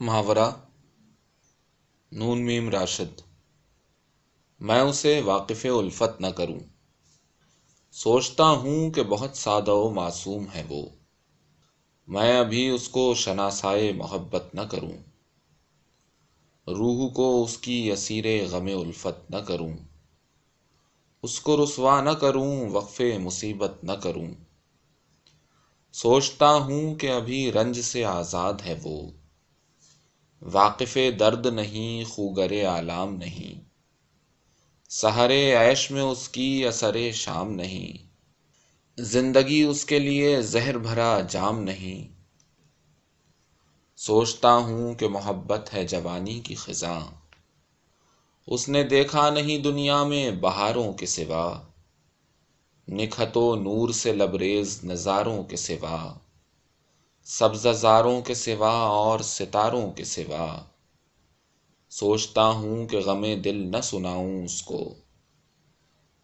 محاورہ نون میم راشد۔ میں اسے واقف الفت نہ کروں۔ سوچتا ہوں کہ بہت سادہ و معصوم ہے وہ۔ میں ابھی اس کو شناسائے محبت نہ کروں۔ روح کو اس کی اسیر غم الفت نہ کروں۔ اس کو رسوا نہ کروں، وقف مصیبت نہ کروں۔ سوچتا ہوں کہ ابھی رنج سے آزاد ہے وہ۔ واقف درد نہیں، خوگر عالام نہیں۔ سہر عیش میں اس کی اثر شام نہیں۔ زندگی اس کے لیے زہر بھرا جام نہیں۔ سوچتا ہوں کہ محبت ہے جوانی کی خزاں۔ اس نے دیکھا نہیں دنیا میں بہاروں کے سوا۔ نکھت و نور سے لبریز نظاروں کے سوا۔ سبز زاروں کے سوا اور ستاروں کے سوا۔ سوچتا ہوں کہ غم دل نہ سناؤں اس کو۔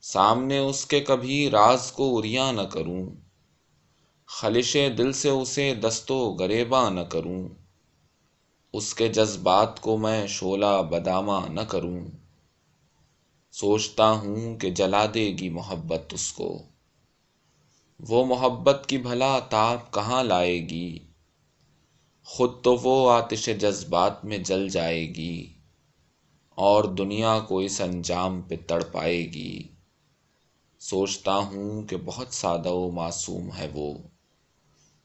سامنے اس کے کبھی راز کو اریا نہ کروں۔ خلش دل سے اسے دستو گریباں نہ کروں۔ اس کے جذبات کو میں شولہ بدامہ نہ کروں۔ سوچتا ہوں کہ جلا دے گی محبت اس کو۔ وہ محبت کی بھلا تاپ کہاں لائے گی؟ خود تو وہ آتش جذبات میں جل جائے گی اور دنیا کو اس انجام پہ تڑ پائے گی۔ سوچتا ہوں کہ بہت سادہ و معصوم ہے وہ۔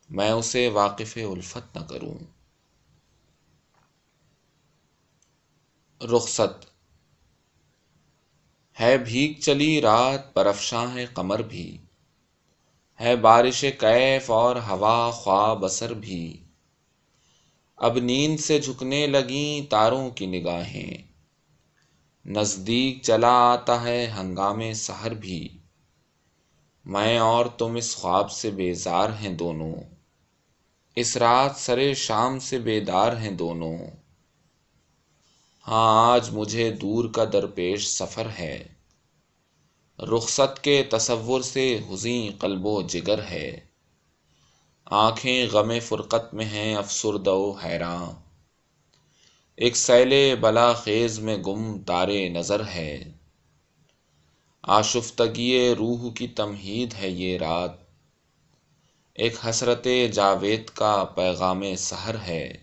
میں اسے واقف الفت نہ کروں۔ رخصت۔ ہے بھیگ چلی رات برفشاں ہے قمر بھی۔ ہے بارش کیف اور ہوا خواب اثر بھی۔ اب نیند سے جھکنے لگیں تاروں کی نگاہیں۔ نزدیک چلا آتا ہے ہنگام سحر بھی۔ میں اور تم اس خواب سے بیزار ہیں دونوں۔ اس رات سرے شام سے بیدار ہیں دونوں۔ ہاں آج مجھے دور کا درپیش سفر ہے۔ رخصت کے تصور سے حزیں قلب و جگر ہے۔ آنکھیں غم فرقت میں ہیں، افسردہ و حیراں ایک سیل بلا خیز میں گم تارے نظر ہے۔ آشفتگی روح کی تمہید ہے یہ رات۔ ایک حسرت جاوید کا پیغام سحر ہے۔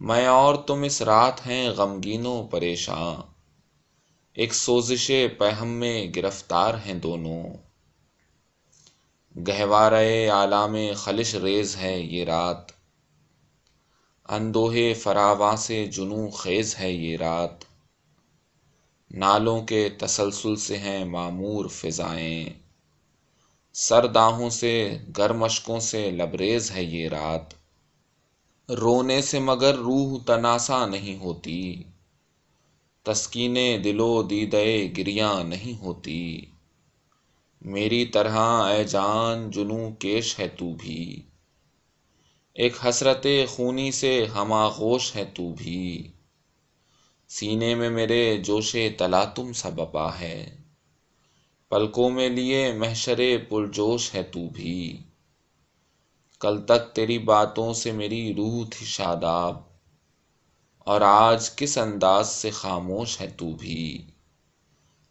میں اور تم اس رات ہیں غمگین و پریشاں ایک سوزش پہم میں گرفتار ہیں دونوں۔ گہوار عالام خلش ریز ہے یہ رات۔ اندوہے فراواں سے جنو خیز ہے یہ رات۔ نالوں کے تسلسل سے ہیں معمور فضائیں۔ سرداہوں سے گرمشکوں سے لبریز ہے یہ رات۔ رونے سے مگر روح تناسا نہیں ہوتی۔ تسکین دلو دیدے گریاں نہیں ہوتی۔ میری طرح اے جان جنو کیش ہے تو بھی۔ ایک حسرت خونی سے ہماغوش ہے تو بھی۔ سینے میں میرے جوش تلا تم سا بپا ہے۔ پلکوں میں لیے محشر پرجوش ہے تو بھی۔ کل تک تیری باتوں سے میری روح تھی شاداب۔ اور آج کس انداز سے خاموش ہے تو بھی؟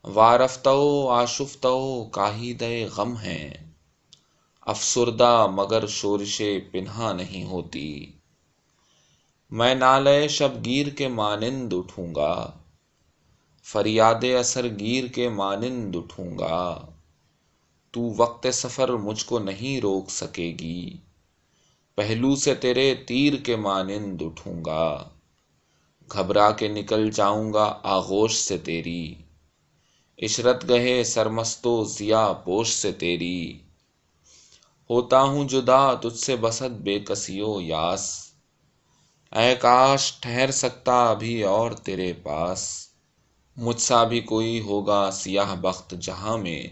وارفتو، آشفتو کاہی دے غم ہیں۔ افسردہ مگر شورش پنہا نہیں ہوتی۔ میں نالے شب گیر کے مانند اٹھوں گا۔ فریاد اثر گیر کے مانند اٹھوں گا۔ تو وقت سفر مجھ کو نہیں روک سکے گی۔ پہلو سے تیرے تیر کے مانند اٹھوں گا۔ گھبرا کے نکل جاؤں گا آغوش سے تیری۔ عشرت گہے سرمستو ضیا پوش سے تیری۔ ہوتا ہوں جدا تجھ سے بسد بے کسیو یاس۔ اے کاش ٹھہر سکتا ابھی اور تیرے پاس۔ مجھ سا بھی کوئی ہوگا سیاہ بخت جہاں میں۔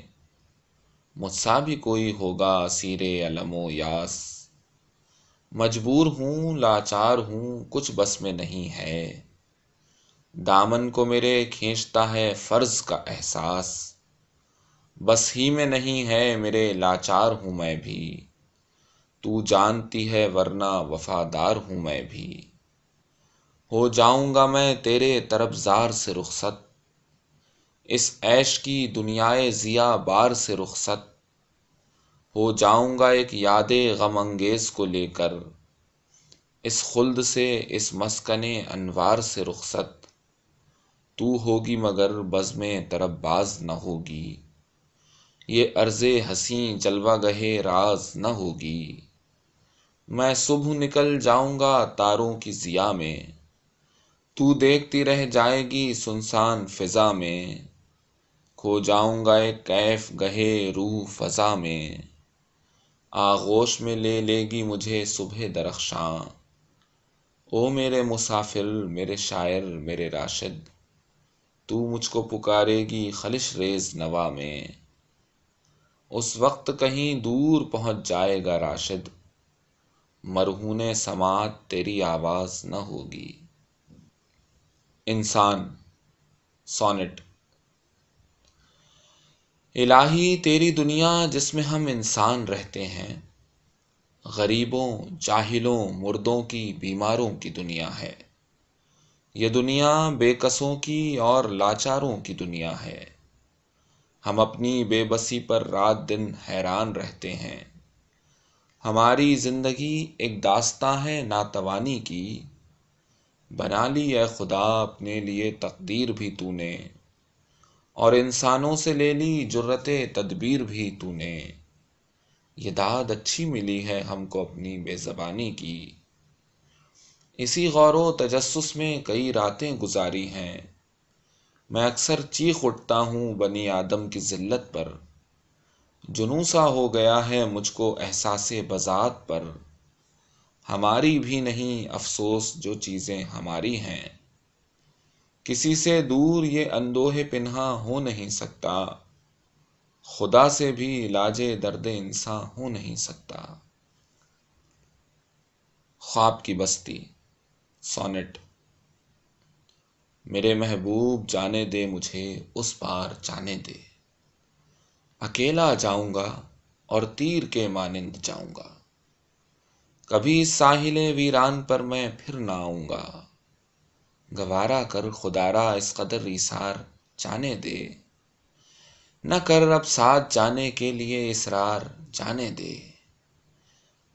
مجھ سا بھی کوئی ہوگا سیر علم و یاس۔ مجبور ہوں، لاچار ہوں، کچھ بس میں نہیں ہے۔ دامن کو میرے کھینچتا ہے فرض کا احساس۔ بس ہی میں نہیں ہے میرے لاچار ہوں میں بھی۔ تو جانتی ہے ورنہ وفادار ہوں میں بھی۔ ہو جاؤں گا میں تیرے طرف زار سے رخصت۔ اس عیش کی دنیائے ضیا بار سے رخصت۔ ہو جاؤں گا ایک یاد غم انگیز کو لے کر۔ اس خلد سے، اس مسکن انوار سے رخصت۔ تو ہوگی مگر بز میں طرب باز نہ ہوگی۔ یہ عرض حسین جلوہ گہے راز نہ ہوگی۔ میں صبح نکل جاؤں گا تاروں کی ضیا میں۔ تو دیکھتی رہ جائے گی سنسان فضا میں۔ کھو جاؤں گا ایک کیف گہے روح فضا میں۔ آغوش میں لے لے گی مجھے صبح درخشاں۔ او میرے مسافر، میرے شاعر، میرے راشد۔ تو مجھ کو پکارے گی خلش ریز نوا میں۔ اس وقت کہیں دور پہنچ جائے گا راشد۔ مرہون سماعت تیری آواز نہ ہوگی۔ انسان، سونٹ۔ الہی تیری دنیا جس میں ہم انسان رہتے ہیں۔ غریبوں، جاہلوں، مردوں کی بیماروں کی دنیا ہے۔ یہ دنیا بے قصوں کی اور لاچاروں کی دنیا ہے۔ ہم اپنی بے بسی پر رات دن حیران رہتے ہیں۔ ہماری زندگی ایک داستاں ہے ناتوانی کی۔ بنا لی اے خدا، اپنے لیے تقدیر بھی تو نے۔ اور انسانوں سے لے لی جرت تدبیر بھی تو نے۔ یہ داد اچھی ملی ہے ہم کو اپنی بے زبانی کی۔ اسی غور و تجسس میں کئی راتیں گزاری ہیں۔ میں اکثر چیخ اٹھتا ہوں بنی آدم کی ذلت پر۔ جنوسا ہو گیا ہے مجھ کو احساس بذات پر۔ ہماری بھی نہیں، افسوس، جو چیزیں ہماری ہیں۔ کسی سے دور یہ اندوہ پنہا ہو نہیں سکتا۔ خدا سے بھی علاج درد انسان ہو نہیں سکتا۔ خواب کی بستی۔ سونٹ میرے محبوب، جانے دے مجھے، اس پار جانے دے۔ اکیلا جاؤں گا اور تیر کے مانند جاؤں گا۔ کبھی ساحل ویران پر میں پھر نہ آؤں گا۔ گوارا کر خدارا اس قدر ریسار جانے دے۔ نہ کر اب ساتھ جانے کے لیے اسرار جانے دے۔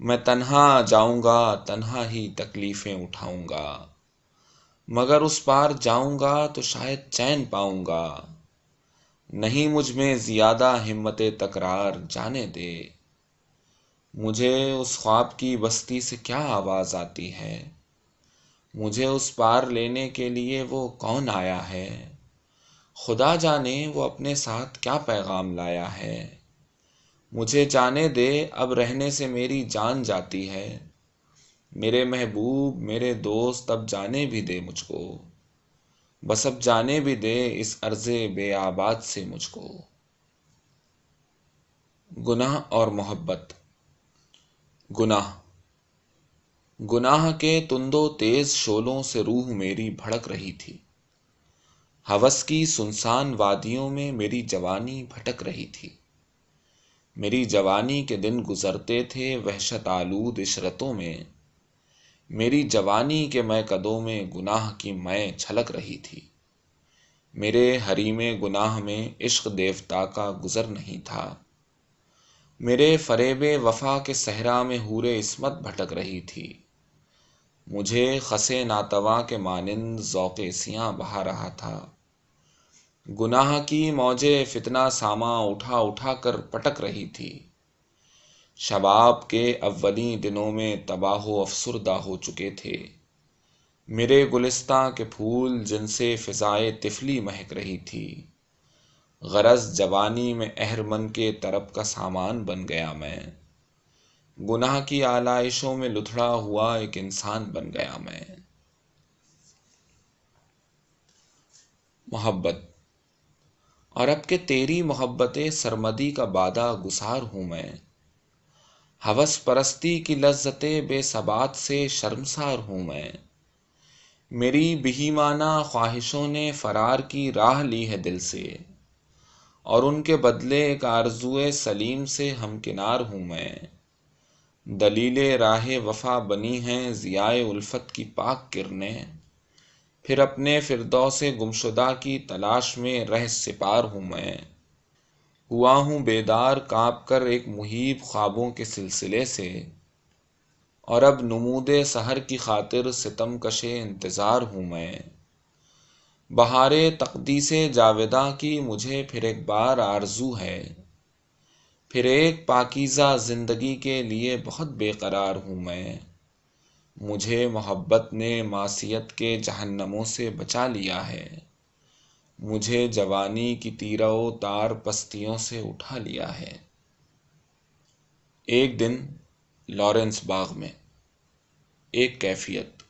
میں تنہا جاؤں گا، تنہا ہی تکلیفیں اٹھاؤں گا۔ مگر اس پار جاؤں گا تو شاید چین پاؤں گا۔ نہیں مجھ میں زیادہ ہمت تکرار جانے دے۔ مجھے اس خواب کی بستی سے کیا آواز آتی ہے؟ مجھے اس پار لینے کے لیے وہ کون آیا ہے؟ خدا جانے وہ اپنے ساتھ کیا پیغام لایا ہے؟ مجھے جانے دے، اب رہنے سے میری جان جاتی ہے۔ میرے محبوب، میرے دوست، اب جانے بھی دے مجھ کو۔ بس اب جانے بھی دے اس عرض بے آباد سے مجھ کو۔ گناہ اور محبت۔ گناہ۔ گناہ کے تندو تیز شولوں سے روح میری بھڑک رہی تھی۔ ہوس کی سنسان وادیوں میں میری جوانی بھٹک رہی تھی۔ میری جوانی کے دن گزرتے تھے وحشت آلود عشرتوں میں۔ میری جوانی کے میں قدوں میں گناہ کی میں چھلک رہی تھی۔ میرے حریم گناہ میں عشق دیوتا کا گزر نہیں تھا۔ میرے فریب وفا کے صحرا میں حور عصمت بھٹک رہی تھی۔ مجھے خسے ناتوا کے مانند ذوق سیاں بہا رہا تھا۔ گناہ کی موجے فتنہ ساما اٹھا اٹھا کر پٹک رہی تھی۔ شباب کے اولین دنوں میں تباہ و افسردہ ہو چکے تھے۔ میرے گلستہ کے پھول جن سے فضائے تفلی مہک رہی تھی۔ غرض جوانی میں اہرمن کے طرف کا سامان بن گیا میں۔ گناہ کی آلائشوں میں لتھڑا ہوا ایک انسان بن گیا میں۔ محبت۔ اور اب کہ تیری محبت سرمدی کا بادہ گسار ہوں میں۔ ہوس پرستی کی لذت بے ثبات سے شرمسار ہوں میں۔ میری بہیمانہ خواہشوں نے فرار کی راہ لی ہے دل سے۔ اور ان کے بدلے ایک آرزو سلیم سے ہمکنار ہوں میں۔ دلیل راہ وفا بنی ہیں، ضیاء الفت کی پاک کرنیں۔ پھر اپنے فردو سے گمشدہ کی تلاش میں رہ سپار ہوں میں۔ ہوا ہوں بیدار کانپ کر ایک محیب خوابوں کے سلسلے سے۔ اور اب نمود سحر کی خاطر ستم کشے انتظار ہوں میں۔ بہار تقدیس جاویداں کی مجھے پھر ایک بار آرزو ہے۔ پھر ایک پاکیزہ زندگی کے لیے بہت بے قرار ہوں میں۔ مجھے محبت نے معصیت کے جہنموں سے بچا لیا ہے۔ مجھے جوانی کی تیرہ و تار پستیوں سے اٹھا لیا ہے۔ ایک دن لارنس باغ میں ایک کیفیت۔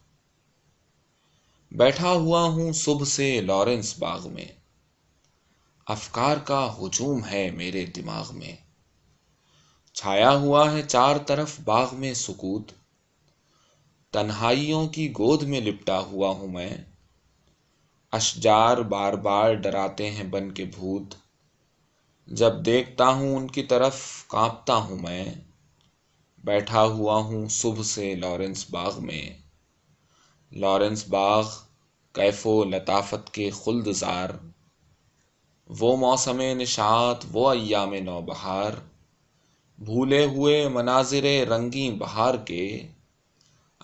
بیٹھا ہوا ہوں صبح سے لارنس باغ میں۔ افکار کا ہجوم ہے میرے دماغ میں۔ چھایا ہوا ہے چار طرف باغ میں سکوت۔ تنہائیوں کی گود میں لپٹا ہوا ہوں میں۔ اشجار بار بار ڈراتے ہیں بن کے بھوت۔ جب دیکھتا ہوں ان کی طرف کانپتا ہوں میں۔ بیٹھا ہوا ہوں صبح سے لارنس باغ میں۔ لارنس باغ کیف و لطافت کے خلد زار۔ وہ موسم نشاط، وہ ایام نو بہار بھولے ہوئے مناظر رنگی بہار کے۔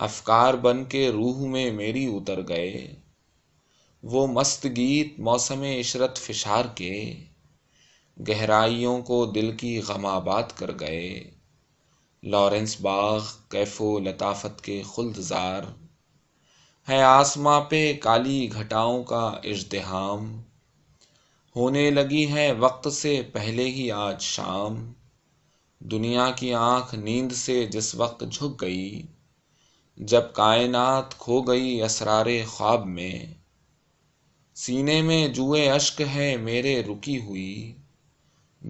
افکار بن کے روح میں میری اتر گئے۔ وہ مست گیت موسم عشرت فشار کے گہرائیوں کو دل کی غم آباد کر گئے۔ لارنس باغ، کیف و لطافت کے خلدزار ہے آسماں پہ کالی گھٹاؤں کا اجتحام ہونے لگی ہے وقت سے پہلے ہی آج شام۔ دنیا کی آنکھ نیند سے جس وقت جھک گئی۔ جب کائنات کھو گئی اسرار خواب میں، سینے میں جوئے اشک ہے میرے رکی ہوئی،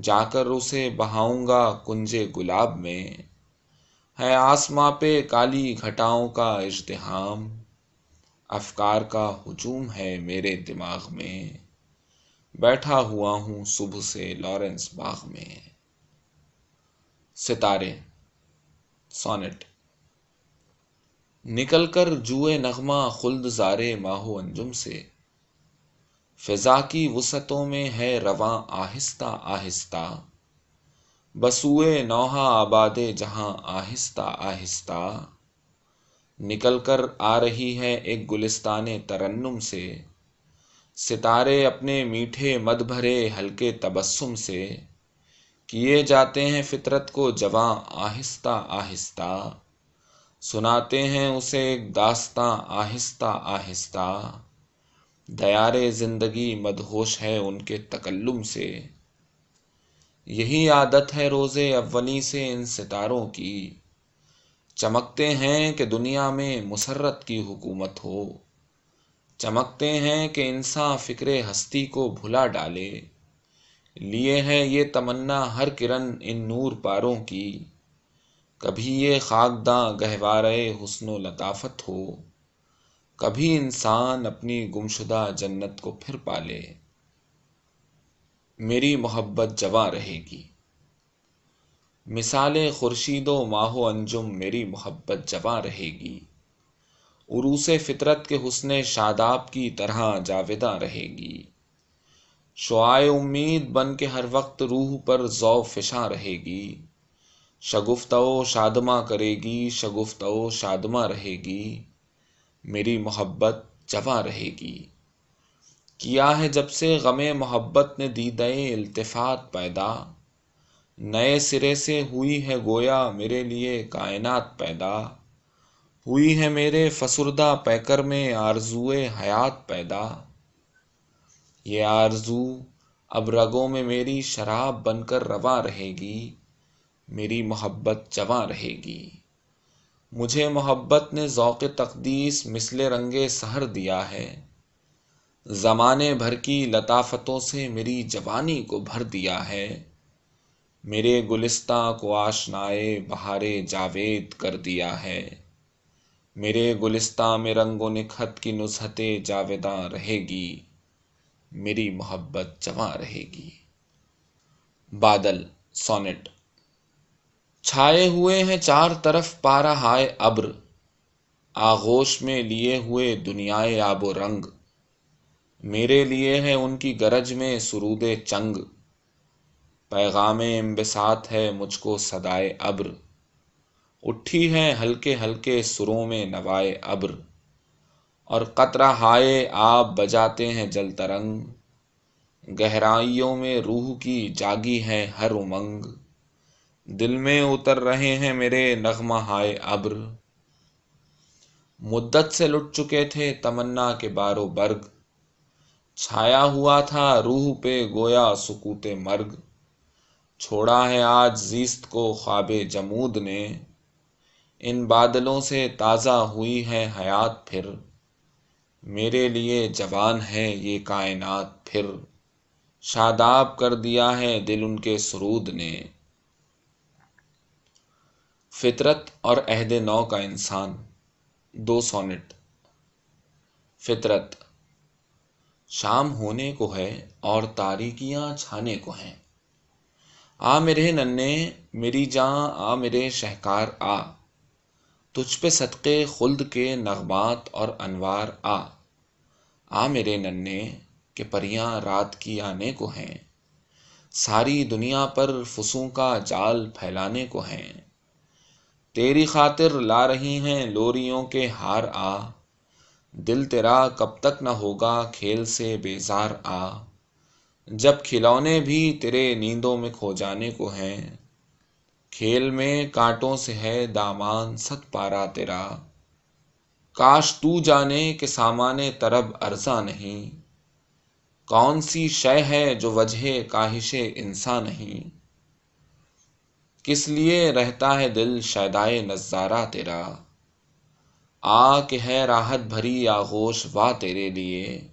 جا کر اسے بہاؤں گا کنجے گلاب میں۔ ہے آسماں پہ کالی گھٹاؤں کا اجتحام افکار کا ہجوم ہے میرے دماغ میں۔ بیٹھا ہوا ہوں صبح سے لارنس باغ میں۔ ستارے، سونٹ۔ نکل کر جوئے نغمہ خلد زارے ماہو انجم سے۔ فضا کی وسعتوں میں ہے رواں آہستہ آہستہ۔ بسوئے نوحہ آباد جہاں آہستہ آہستہ۔ نکل کر آ رہی ہے ایک گلستان ترنم سے۔ ستارے اپنے میٹھے مد بھرے ہلکے تبسم سے۔ کیے جاتے ہیں فطرت کو جواں آہستہ آہستہ۔ سناتے ہیں اسے ایک داستاں، آہستہ آہستہ۔ دیار زندگی مدہوش ہے ان کے تکلم سے۔ یہی عادت ہے روز اولی سے ان ستاروں کی۔ چمکتے ہیں کہ دنیا میں مسرت کی حکومت ہو۔ چمکتے ہیں کہ انسان فکر ہستی کو بھلا ڈالے۔ لیے ہے یہ تمنا ہر کرن ان نور پاروں کی۔ کبھی یہ خاکداں گہوارے حسن و لطافت ہو، کبھی انسان اپنی گمشدہ جنت کو پھر پالے۔ میری محبت جواں رہے گی۔ مثال خورشید و ماہ و انجم میری محبت جواں رہے گی۔ عروس فطرت کے حسن شاداب کی طرح جاویدہ رہے گی۔ شعائے امید بن کے ہر وقت روح پر ذو فشاں رہے گی۔ شگفت و شادماں کرے گی شگفت و شادماں رہے گی۔ میری محبت جواں رہے گی۔ کیا ہے جب سے غم محبت نے دی دے التفات پیدا۔ نئے سرے سے ہوئی ہے گویا میرے لیے کائنات پیدا۔ ہوئی ہے میرے فسردہ پیکر میں آرزو حیات پیدا۔ یہ آرزو اب رگوں میں میری شراب بن کر رواں رہے گی۔ میری محبت جواں رہے گی۔ مجھے محبت نے ذوق تقدیس مثل رنگ سہر دیا ہے۔ زمانے بھر کی لطافتوں سے میری جوانی کو بھر دیا ہے۔ میرے گلستہ کو آشنائے بہار جاوید کر دیا ہے۔ میرے گلستہ میں رنگ و نکھت کی نزہت جاویداں رہے گی۔ میری محبت جواں رہے گی۔ بادل، سونٹ۔ چھائے ہوئے ہیں چار طرف پارا ہائے ابر، آغوش میں لیے ہوئے دنیا آب و رنگ۔ میرے لیے ہے ان کی گرج میں سرود چنگ۔ پیغام امبسات ہے مجھ کو صدائے ابر۔ اٹھی ہے ہلکے ہلکے سروں میں نوائے ابر۔ اور قطرہ ہائے آپ بجاتے ہیں جل ترنگ۔ گہرائیوں میں روح کی جاگی ہے ہر امنگ۔ دل میں اتر رہے ہیں میرے نغمہ ہائے ابر۔ مدت سے لٹ چکے تھے تمنا کے بارو برگ۔ چھایا ہوا تھا روح پہ گویا سکوت مرگ۔ چھوڑا ہے آج زیست کو خواب جمود نے۔ ان بادلوں سے تازہ ہوئی ہے حیات پھر۔ میرے لیے جوان ہے یہ کائنات پھر۔ شاداب کر دیا ہے دل ان کے سرود نے۔ فطرت اور عہد نو کا انسان، دو سونٹ۔ فطرت، شام ہونے کو ہے اور تاریکیاں چھانے کو ہیں۔ آ میرے ننے میری جاں، آ میرے شہکار، آ۔ تجھ پہ صدقے، خلد کے نغمات اور انوار، آ۔ آ میرے ننے کہ پریاں رات کی آنے کو ہیں۔ ساری دنیا پر فسوں کا جال پھیلانے کو ہیں۔ تیری خاطر لا رہی ہیں لوریوں کے ہار آ۔ دل تیرا کب تک نہ ہوگا کھیل سے بیزار آ۔ جب کھلونے بھی تیرے نیندوں میں کھو جانے کو ہیں۔ کھیل میں کانٹوں سے ہے دامان ست پارا تیرا۔ کاش تو جانے کہ سامان طرب ارزا نہیں۔ کون سی شے ہے جو وجہ کاہش انسان نہیں؟ کس لیے رہتا ہے دل شیدائے نظارہ تیرا؟ آ کہ ہے راحت بھری آغوش وا تیرے لیے۔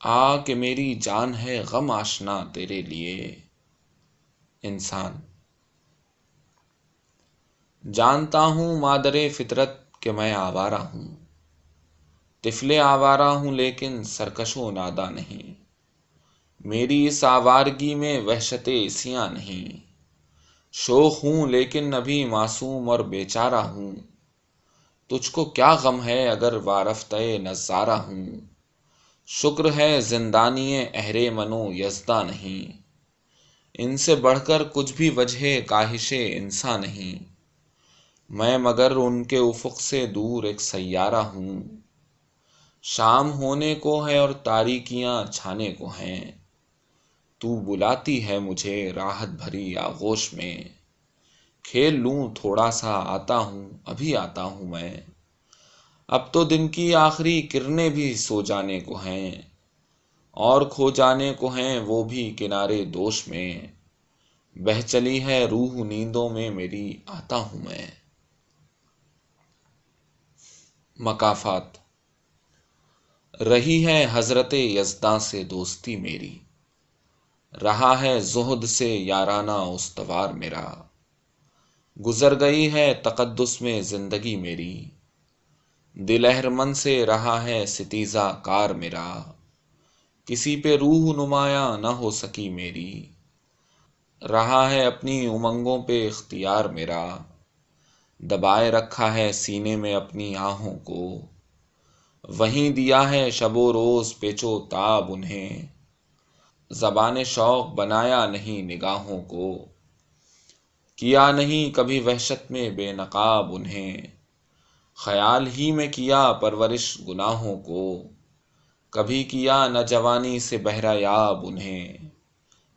آ کہ میری جان ہے غم آشنا تیرے لیے۔ انسان۔ جانتا ہوں مادر فطرت کہ میں آوارہ ہوں۔ طفل آوارہ ہوں لیکن سرکش و نادا نہیں۔ میری اس آوارگی میں وحشت اسیاں نہیں۔ شوق ہوں لیکن ابھی معصوم اور بیچارہ ہوں۔ تجھ کو کیا غم ہے اگر وارفتہ نظارہ ہوں؟ شکر ہے زندانی اہر منو یزدہ نہیں۔ ان سے بڑھ کر کچھ بھی وجہ کاہش انسان نہیں۔ میں مگر ان کے افق سے دور ایک سیارہ ہوں۔ شام ہونے کو ہے اور تاریکیاں چھانے کو ہیں۔ تو بلاتی ہے مجھے راحت بھری آغوش میں۔ کھیل لوں، تھوڑا سا آتا ہوں، ابھی آتا ہوں میں۔ اب تو دن کی آخری کرنے بھی سو جانے کو ہیں۔ اور کھو جانے کو ہیں وہ بھی کنارے دوش میں۔ بہ چلی ہے روح نیندوں میں میری، آتا ہوں میں۔ مکافات۔ رہی ہے حضرت یزداں سے دوستی میری۔ رہا ہے زہد سے یارانہ استوار میرا۔ گزر گئی ہے تقدس میں زندگی میری۔ دل اہرمن سے رہا ہے ستیزہ کار میرا۔ کسی پہ روح نمایاں نہ ہو سکی میری۔ رہا ہے اپنی امنگوں پہ اختیار میرا۔ دبائے رکھا ہے سینے میں اپنی آہوں کو۔ وہیں دیا ہے شب و روز پیچو تاب انہیں۔ زبان شوق بنایا نہیں نگاہوں کو۔ کیا نہیں کبھی وحشت میں بے نقاب انہیں۔ خیال ہی میں کیا پرورش گناہوں کو۔ کبھی کیا نہ جوانی سے بہرا یاب انہیں۔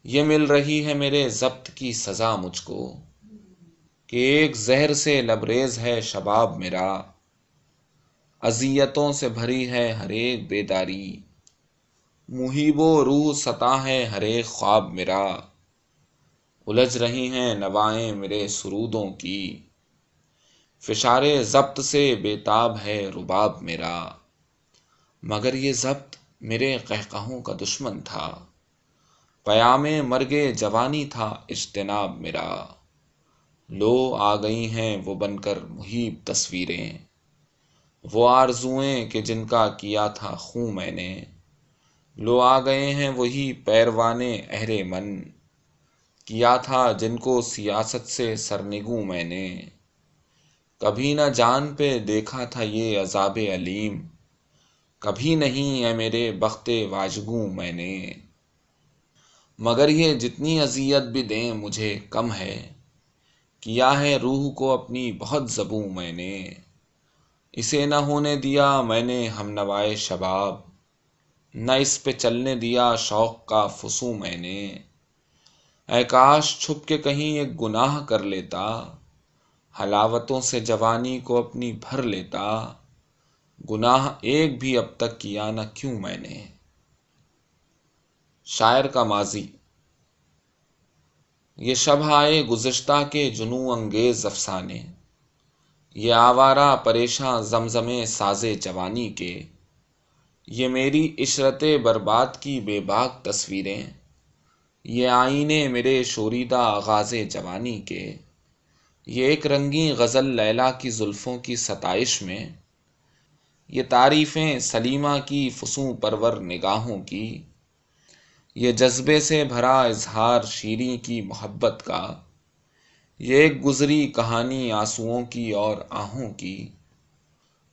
یہ مل رہی ہے میرے ضبط کی سزا مجھ کو۔ کہ ایک زہر سے لبریز ہے شباب میرا۔ اذیتوں سے بھری ہے ہر ایک بیداری۔ محیب و روح ستا ہے ہر ایک خواب میرا۔ الجھ رہی ہیں نوائیں میرے سرودوں کی۔ فشار ضبط سے بےتاب ہے رباب میرا۔ مگر یہ ضبط میرے قہقہوں کا دشمن تھا۔ پیام مرگے جوانی تھا اجتناب میرا۔ لو آ گئی ہیں وہ بن کر محیب تصویریں۔ وہ آرزوئیں کہ جن کا کیا تھا خوں میں نے۔ لو آ گئے ہیں وہی پیروانے اہر من۔ کیا تھا جن کو سیاست سے سرنگوں میں نے۔ کبھی نہ جان پہ دیکھا تھا یہ عذاب علیم۔ کبھی نہیں ہے میرے بخت واجگوں میں نے۔ مگر یہ جتنی اذیت بھی دیں مجھے کم ہے۔ کیا ہے روح کو اپنی بہت زبوں میں نے۔ اسے نہ ہونے دیا میں نے ہم نوائے شباب۔ نہ اس پہ چلنے دیا شوق کا فسوں میں نے۔ اے کاش چھپ کے کہیں ایک گناہ کر لیتا، حلاوتوں سے جوانی کو اپنی بھر لیتا۔ گناہ ایک بھی اب تک کیا نہ کیوں میں نے۔ شاعر کا ماضی۔ یہ شب آئے گزشتہ کے جنو انگیز افسانے۔ یہ آوارہ پریشاں زمزمے ساز جوانی کے۔ یہ میری عشرت برباد کی بے باک تصویریں یہ آئینے میرے شوریدہ آغاز جوانی کے۔ یہ ایک رنگی غزل لیلا کی زلفوں کی ستائش میں۔ یہ تعریفیں سلیمہ کی فسوں پرور نگاہوں کی۔ یہ جذبے سے بھرا اظہار شیریں کی محبت کا۔ یہ ایک گزری کہانی آنسوؤں کی اور آہوں کی۔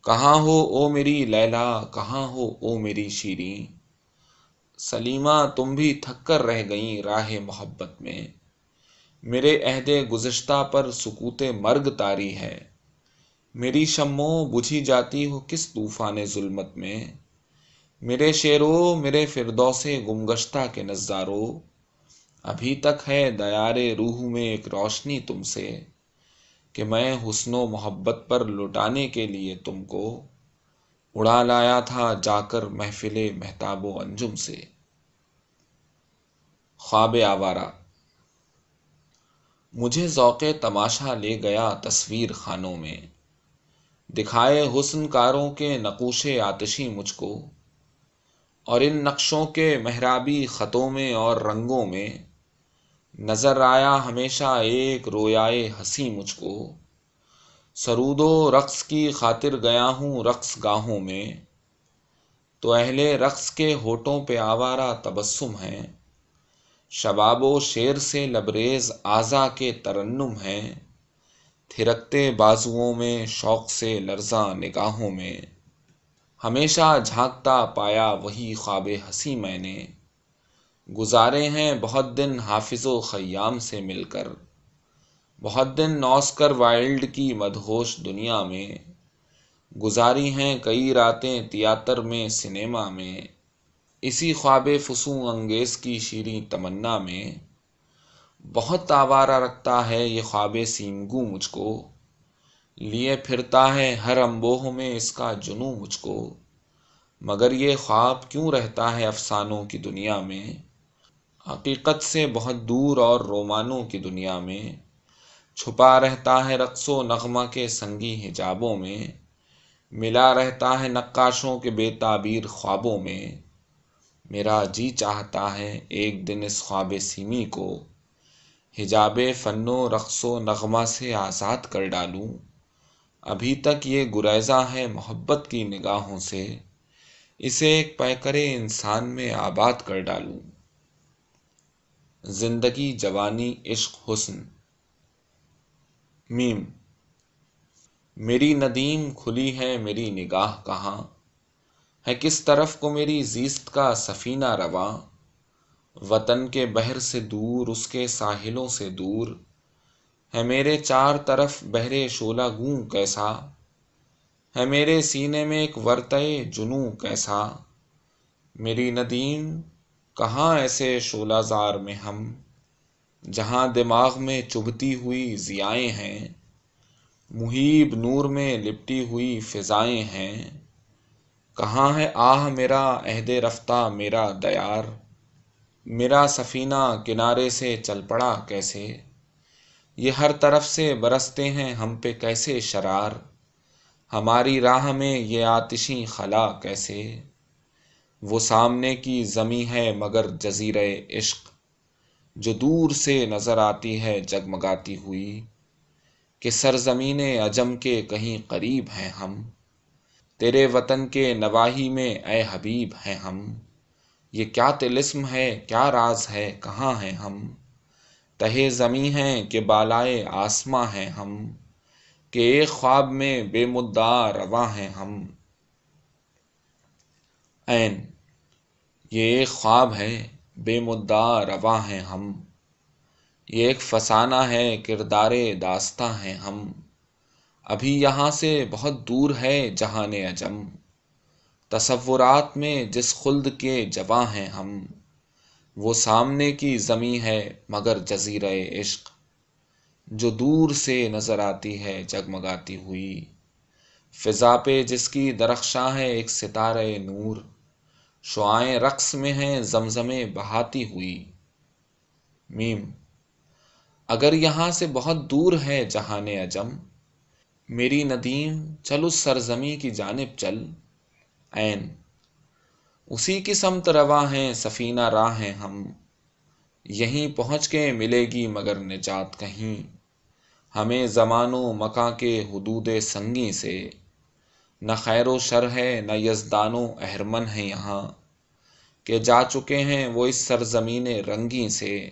کہاں ہو او میری لیلا، کہاں ہو او میری شیریں؟ سلیمہ، تم بھی تھک کر رہ گئیں راہ محبت میں۔ میرے عہد گزشتہ پر سکوت مرگ تاری ہے۔ میری شموں بجھی جاتی ہو کس طوفان ظلمت میں؟ میرے شیرو، میرے فردوس گمگشتہ کے نظارو ابھی تک ہے دیار روح میں ایک روشنی تم سے۔ کہ میں حسن و محبت پر لٹانے کے لیے تم کو اڑا لایا تھا جا کر محفل محتاب و انجم سے۔ خواب آوارہ۔ مجھے ذوق تماشا لے گیا تصویر خانوں میں۔ دکھائے حسن کاروں کے نقوش آتشی مجھ کو۔ اور ان نقشوں کے محرابی خطوں میں اور رنگوں میں نظر آیا ہمیشہ ایک رویائے ہنسی مجھ کو۔ سرود و رقص کی خاطر گیا ہوں رقص گاہوں میں۔ تو اہل رقص کے ہوٹوں پہ آوارہ تبسم ہیں۔ شباب و شیر سے لبریز آزا کے ترنم ہیں۔ تھرکتے بازوؤں میں شوق سے لرزاں نگاہوں میں۔ ہمیشہ جھانکتا پایا وہی خواب ہنسی میں نے۔ گزارے ہیں، بہت دن حافظ و خیام سے مل کر۔ بہت دن نوسکر وائلڈ کی مدہوش دنیا میں۔ گزاری ہیں کئی راتیں تیاتر میں، سنیما میں۔ اسی خواب فسوں انگیز کی شیریں تمنا میں۔ بہت آوارہ رکھتا ہے یہ خواب سیمگو مجھ کو۔ لیے پھرتا ہے ہر امبوہ میں اس کا جنو مجھ کو۔ مگر یہ خواب کیوں رہتا ہے افسانوں کی دنیا میں؟ حقیقت سے بہت دور اور رومانوں کی دنیا میں چھپا رہتا ہے رقص و نغمہ کے سنگی حجابوں میں، ملا رہتا ہے نقاشوں کے بے تعبیر خوابوں میں۔ میرا جی چاہتا ہے ایک دن اس خواب سیمی کو حجاب فن و رقص و نغمہ سے آزاد کر ڈالوں۔ ابھی تک یہ گریزہ ہے محبت کی نگاہوں سے، اسے ایک پیکرے انسان میں آباد کر ڈالوں۔ زندگی جوانی، عشق، حسن۔ میم، میری ندیم کھلی ہے، میری نگاہ کہاں؟ ہے کس طرف کو میری زیست کا سفینہ رواں؟ وطن کے بحر سے دور، اس کے ساحلوں سے دور۔ ہے میرے چار طرف بہرے شولہ گوں کیسا؟ ہے میرے سینے میں ایک ورتئے جنوں کیسا؟ میری ندیم کہاں ایسے شولہ زار میں ہم جہاں دماغ میں چبھتی ہوئی ضیائیں ہیں، محیب نور میں لپٹی ہوئی فضائیں ہیں، کہاں ہے آہ میرا عہد رفتہ میرا دیار، میرا سفینہ کنارے سے چل پڑا کیسے، یہ ہر طرف سے برستے ہیں ہم پہ کیسے شرار، ہماری راہ میں یہ آتشی خلا کیسے۔ وہ سامنے کی زمیں ہے مگر جزیر عشق، جو دور سے نظر آتی ہے جگمگاتی ہوئی، کہ سرزمین اجم کے کہیں قریب ہیں ہم۔ تیرے وطن کے نواحی میں اے حبیب ہیں ہم۔ یہ کیا تلسم ہے، کیا راز ہے، کہاں ہیں ہم؟ تہے زمیں ہیں کہ بالائے آسماں ہیں ہم، کہ ایک خواب میں بے مدعا رواں ہیں ہم۔ این یہ ایک خواب ہے، بے مدعا رواں ہیں ہم۔ یہ ایک فسانہ ہے، کردار داستاں ہیں ہم۔ ابھی یہاں سے بہت دور ہے جہان اجم۔ تصورات میں جس خلد کے جواں ہیں ہم۔ وہ سامنے کی زمیں ہے مگر جزیرہ عشق۔ جو دور سے نظر آتی ہے، جگمگاتی ہوئی۔ فضا پہ جس کی درخشاں ہے، ایک ستارہ نور۔ شعائیں رقص میں ہیں زمزمیں بہاتی ہوئی۔ میم، اگر یہاں سے بہت دور ہے جہان اجم میری ندیم چل اس سرزمی کی جانب چل۔ عین، اسی کی سمت رواں ہیں، سفینہ راہ ہیں ہم۔ یہیں پہنچ کے ملے گی مگر نجات کہیں۔ ہمیں زمان و مکاں کے حدود سنگی سے۔ نہ خیر و شر ہے، نہ یزدان و اہرمن ہے یہاں۔ کہ جا چکے ہیں وہ اس سرزمین رنگی سے۔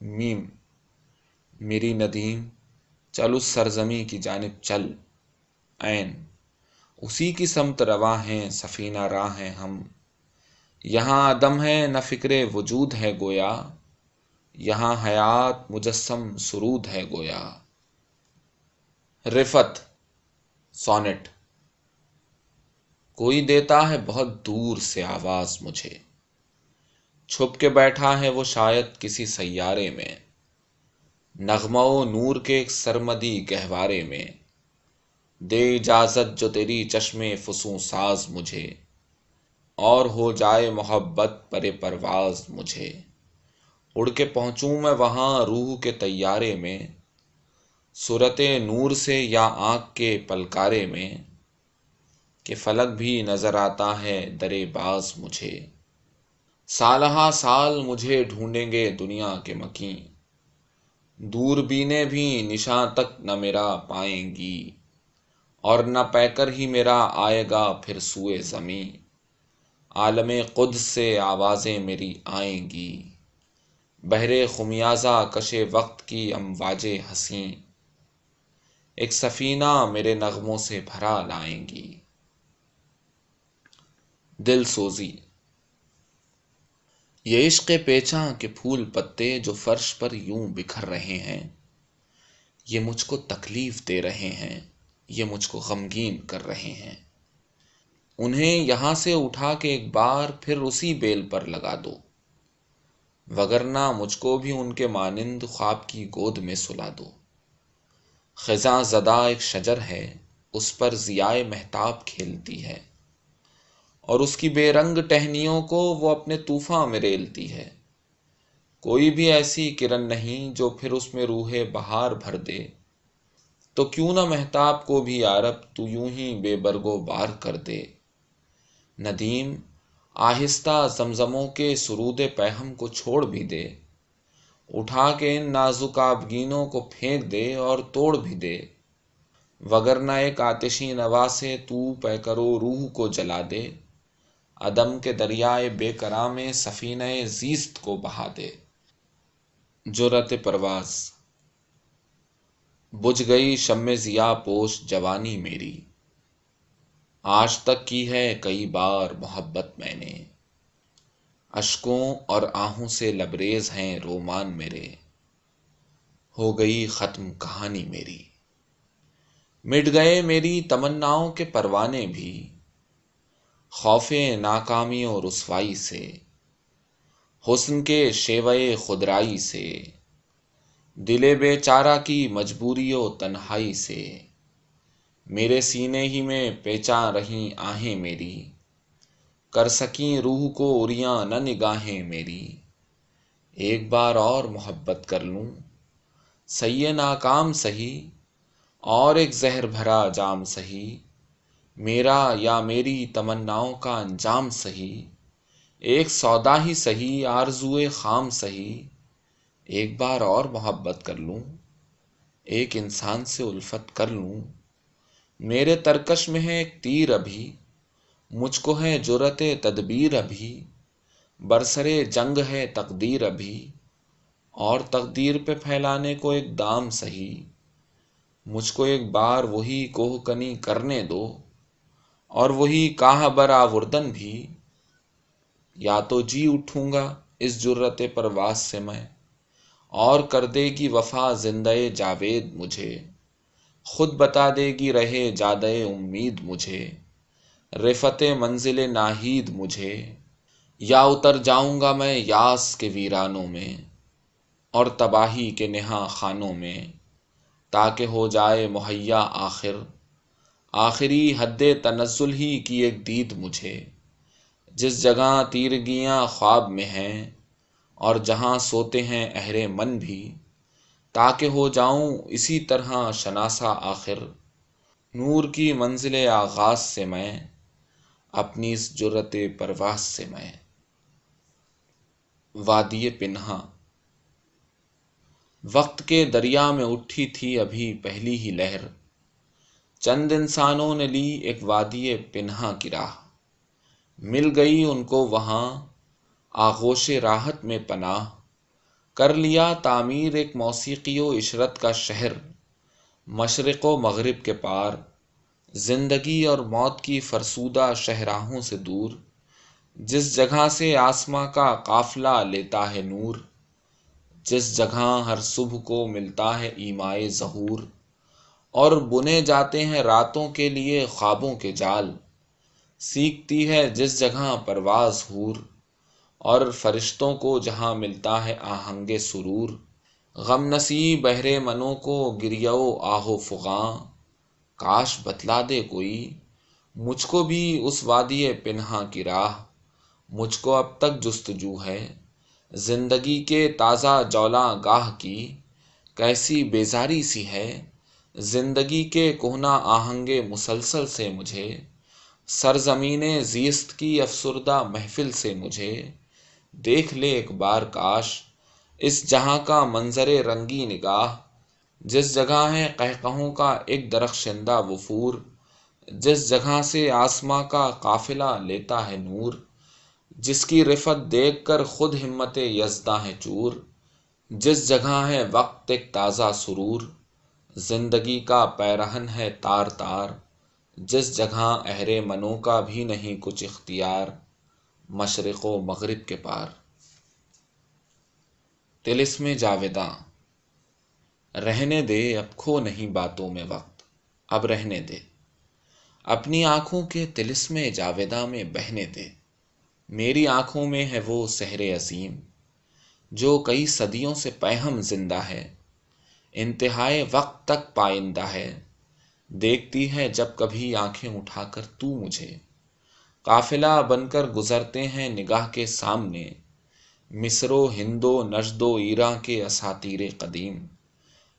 میم، میری ندیم، چل اس سرزمی کی جانب چل۔ عین، اسی کی سمت رواں ہیں، سفینہ راہ ہیں ہم۔ یہاں عدم ہے، نہ فکر وجود ہے گویا۔ یہاں حیات مجسم سرود ہے گویا۔ رفت، سونٹ۔ کوئی دیتا ہے بہت دور سے آواز مجھے۔ چھپ کے بیٹھا ہے وہ شاید کسی سیارے میں۔ نغمہ و نور کے ایک سرمدی گہوارے میں۔ دے اجازت جو تیری چشم فسوں ساز مجھے۔ اور ہو جائے محبت پر پرواز مجھے۔ اڑ کے پہنچوں میں وہاں روح کے طیارے میں۔ صورت نور سے یا آنکھ کے پلکارے میں۔ کہ فلک بھی نظر آتا ہے درے باز مجھے۔ سالہ سال مجھے ڈھونڈیں گے دنیا کے مکین دور بینے بھی نشاں تک نہ میرا پائیں گی۔ اور نہ پے کر ہی میرا آئے گا پھر سوئے زمیں۔ عالم قد سے آوازیں میری آئیں گی۔ بہرے خمیازہ کشے وقت کی امواج حسین ایک سفینہ میرے نغموں سے بھرا لائیں گی۔ دل سوزی۔ یہ عشق پیچاں کے پھول پتے جو فرش پر یوں بکھر رہے ہیں۔ یہ مجھ کو تکلیف دے رہے ہیں، یہ مجھ کو غمگین کر رہے ہیں۔ انہیں یہاں سے اٹھا کے ایک بار پھر اسی بیل پر لگا دو۔ وگرنہ مجھ کو بھی ان کے مانند خواب کی گود میں سلا دو۔ خزاں زدہ ایک شجر ہے، اس پر ضیائے محتاب کھیلتی ہے۔ اور اس کی بے رنگ ٹہنیوں کو وہ اپنے طوفاں میں ریلتی ہے۔ کوئی بھی ایسی کرن نہیں جو پھر اس میں روح بہار بھر دے۔ تو کیوں نہ محتاب کو بھی عرب تو یوں ہی بے برگو بار کر دے۔ ندیم آہستہ زمزموں کے سرود پہم کو چھوڑ بھی دے۔ اٹھا کے ان نازک آبگینوں کو پھینک دے اور توڑ بھی دے۔ وگرنہ ایک آتشی نوا سے تو پہ کرو روح کو جلا دے۔ عدم کے دریائے بے کرام سفینہ زیست کو بہا دے۔ جرت پرواز۔ بجھ گئی شم ضیا پوش جوانی میری۔ آج تک کی ہے کئی بار محبت میں نے۔ اشکوں اور آہوں سے لبریز ہیں رومان میرے۔ ہو گئی ختم کہانی میری۔ مٹ گئے میری تمناؤں کے پروانے بھی۔ خوف ناکامی اور رسوائی سے، حسن کے شیوئے خدرائی سے، دل بے چارہ کی مجبوری و تنہائی سے، میرے سینے ہی میں پیچا رہیں آہیں میری، کر سکیں روح کو اریاں نہ نگاہیں میری، ایک بار اور محبت کر لوں سی ناکام سہی، اور ایک زہر بھرا جام سہی میرا یا میری تمناؤں کا انجام سہی ایک سودا ہی سہی آرزوئے خام سہی ایک بار اور محبت کر لوں، ایک انسان سے الفت کر لوں۔ میرے ترکش میں ہے ایک تیر ابھی، مجھ کو ہے جرت تدبیر ابھی۔ برسرے جنگ ہے تقدیر ابھی، اور تقدیر پہ پھیلانے کو ایک دام سہی مجھ کو ایک بار وہی کوہ کنی کرنے دو۔ اور وہی کہاں برا وردن بھی، یا تو جی اٹھوں گا اس جرت پرواز سے میں، اور کر دے گی وفا زندہ جاوید مجھے، خود بتا دے گی رہے جاد امید مجھے، رفت منزل ناہید مجھے، یا اتر جاؤں گا میں یاس کے ویرانوں میں، اور تباہی کے نہا خانوں میں، تاکہ ہو جائے مہیا آخر آخری حد تنزل ہی کی ایک دید مجھے۔ جس جگہ تیرگیاں خواب میں ہیں اور جہاں سوتے ہیں اہر من بھی، تاکہ ہو جاؤں اسی طرح شناسا آخر۔ نور کی منزل آغاز سے میں، اپنی اس جرت پرواز سے میں۔ وادی پنہا۔ وقت کے دریا میں اٹھی تھی ابھی پہلی ہی لہر۔ چند انسانوں نے لی ایک وادی پنہا کی راہ۔ مل گئی ان کو وہاں آغوش راحت میں پناہ۔ کر لیا تعمیر ایک موسیقی و عشرت کا شہر۔ مشرق و مغرب کے پار۔ زندگی اور موت کی فرسودہ شہراہوں سے دور۔ جس جگہ سے آسماں کا قافلہ لیتا ہے نور۔ جس جگہ ہر صبح کو ملتا ہے ایمائے ظہور۔ اور بنے جاتے ہیں راتوں کے لیے خوابوں کے جال۔ سیکھتی ہے جس جگہ پرواز ہور، اور فرشتوں کو جہاں ملتا ہے آہنگ سرور۔ غم نسی بہرے منوں کو گریو آہو فغاں۔ کاش بتلا دے کوئی، مجھ کو بھی اس وادی پنہا کی راہ۔ مجھ کو اب تک جستجو ہے زندگی کے تازہ جولاں گاہ کی۔ کیسی بیزاری سی ہے زندگی کے کوہنا آہنگ مسلسل سے مجھے، سرزمین زیست کی افسردہ محفل سے مجھے۔ دیکھ لے ایک بار کاش، اس جہاں کا منظر رنگی نگاہ۔ جس جگہ ہے قہقہوں کا ایک درخشندہ وفور۔ جس جگہ سے آسماں کا قافلہ لیتا ہے نور۔ جس کی رفت دیکھ کر خود ہمت یزداں ہے چور۔ جس جگہ ہے وقت ایک تازہ سرور۔ زندگی کا پیرہن ہے تار تار، جس جگہ اہر منوں کا بھی نہیں کچھ اختیار، مشرق و مغرب کے پار۔ تلسم جاویداں، رہنے دے اب کھو نہیں باتوں میں وقت، اب رہنے دے۔ اپنی آنکھوں کے تلسم جاویداں میں بہنے دے۔ میری آنکھوں میں ہے وہ سحر عظیم، جو کئی صدیوں سے پہم زندہ ہے۔ انتہائے وقت تک پائندہ ہے۔ دیکھتی ہے جب کبھی آنکھیں اٹھا کر تو مجھے۔ قافلہ بن کر گزرتے ہیں نگاہ کے سامنے۔ مصر و ہند و نجد و ایرا کے اساتیر قدیم۔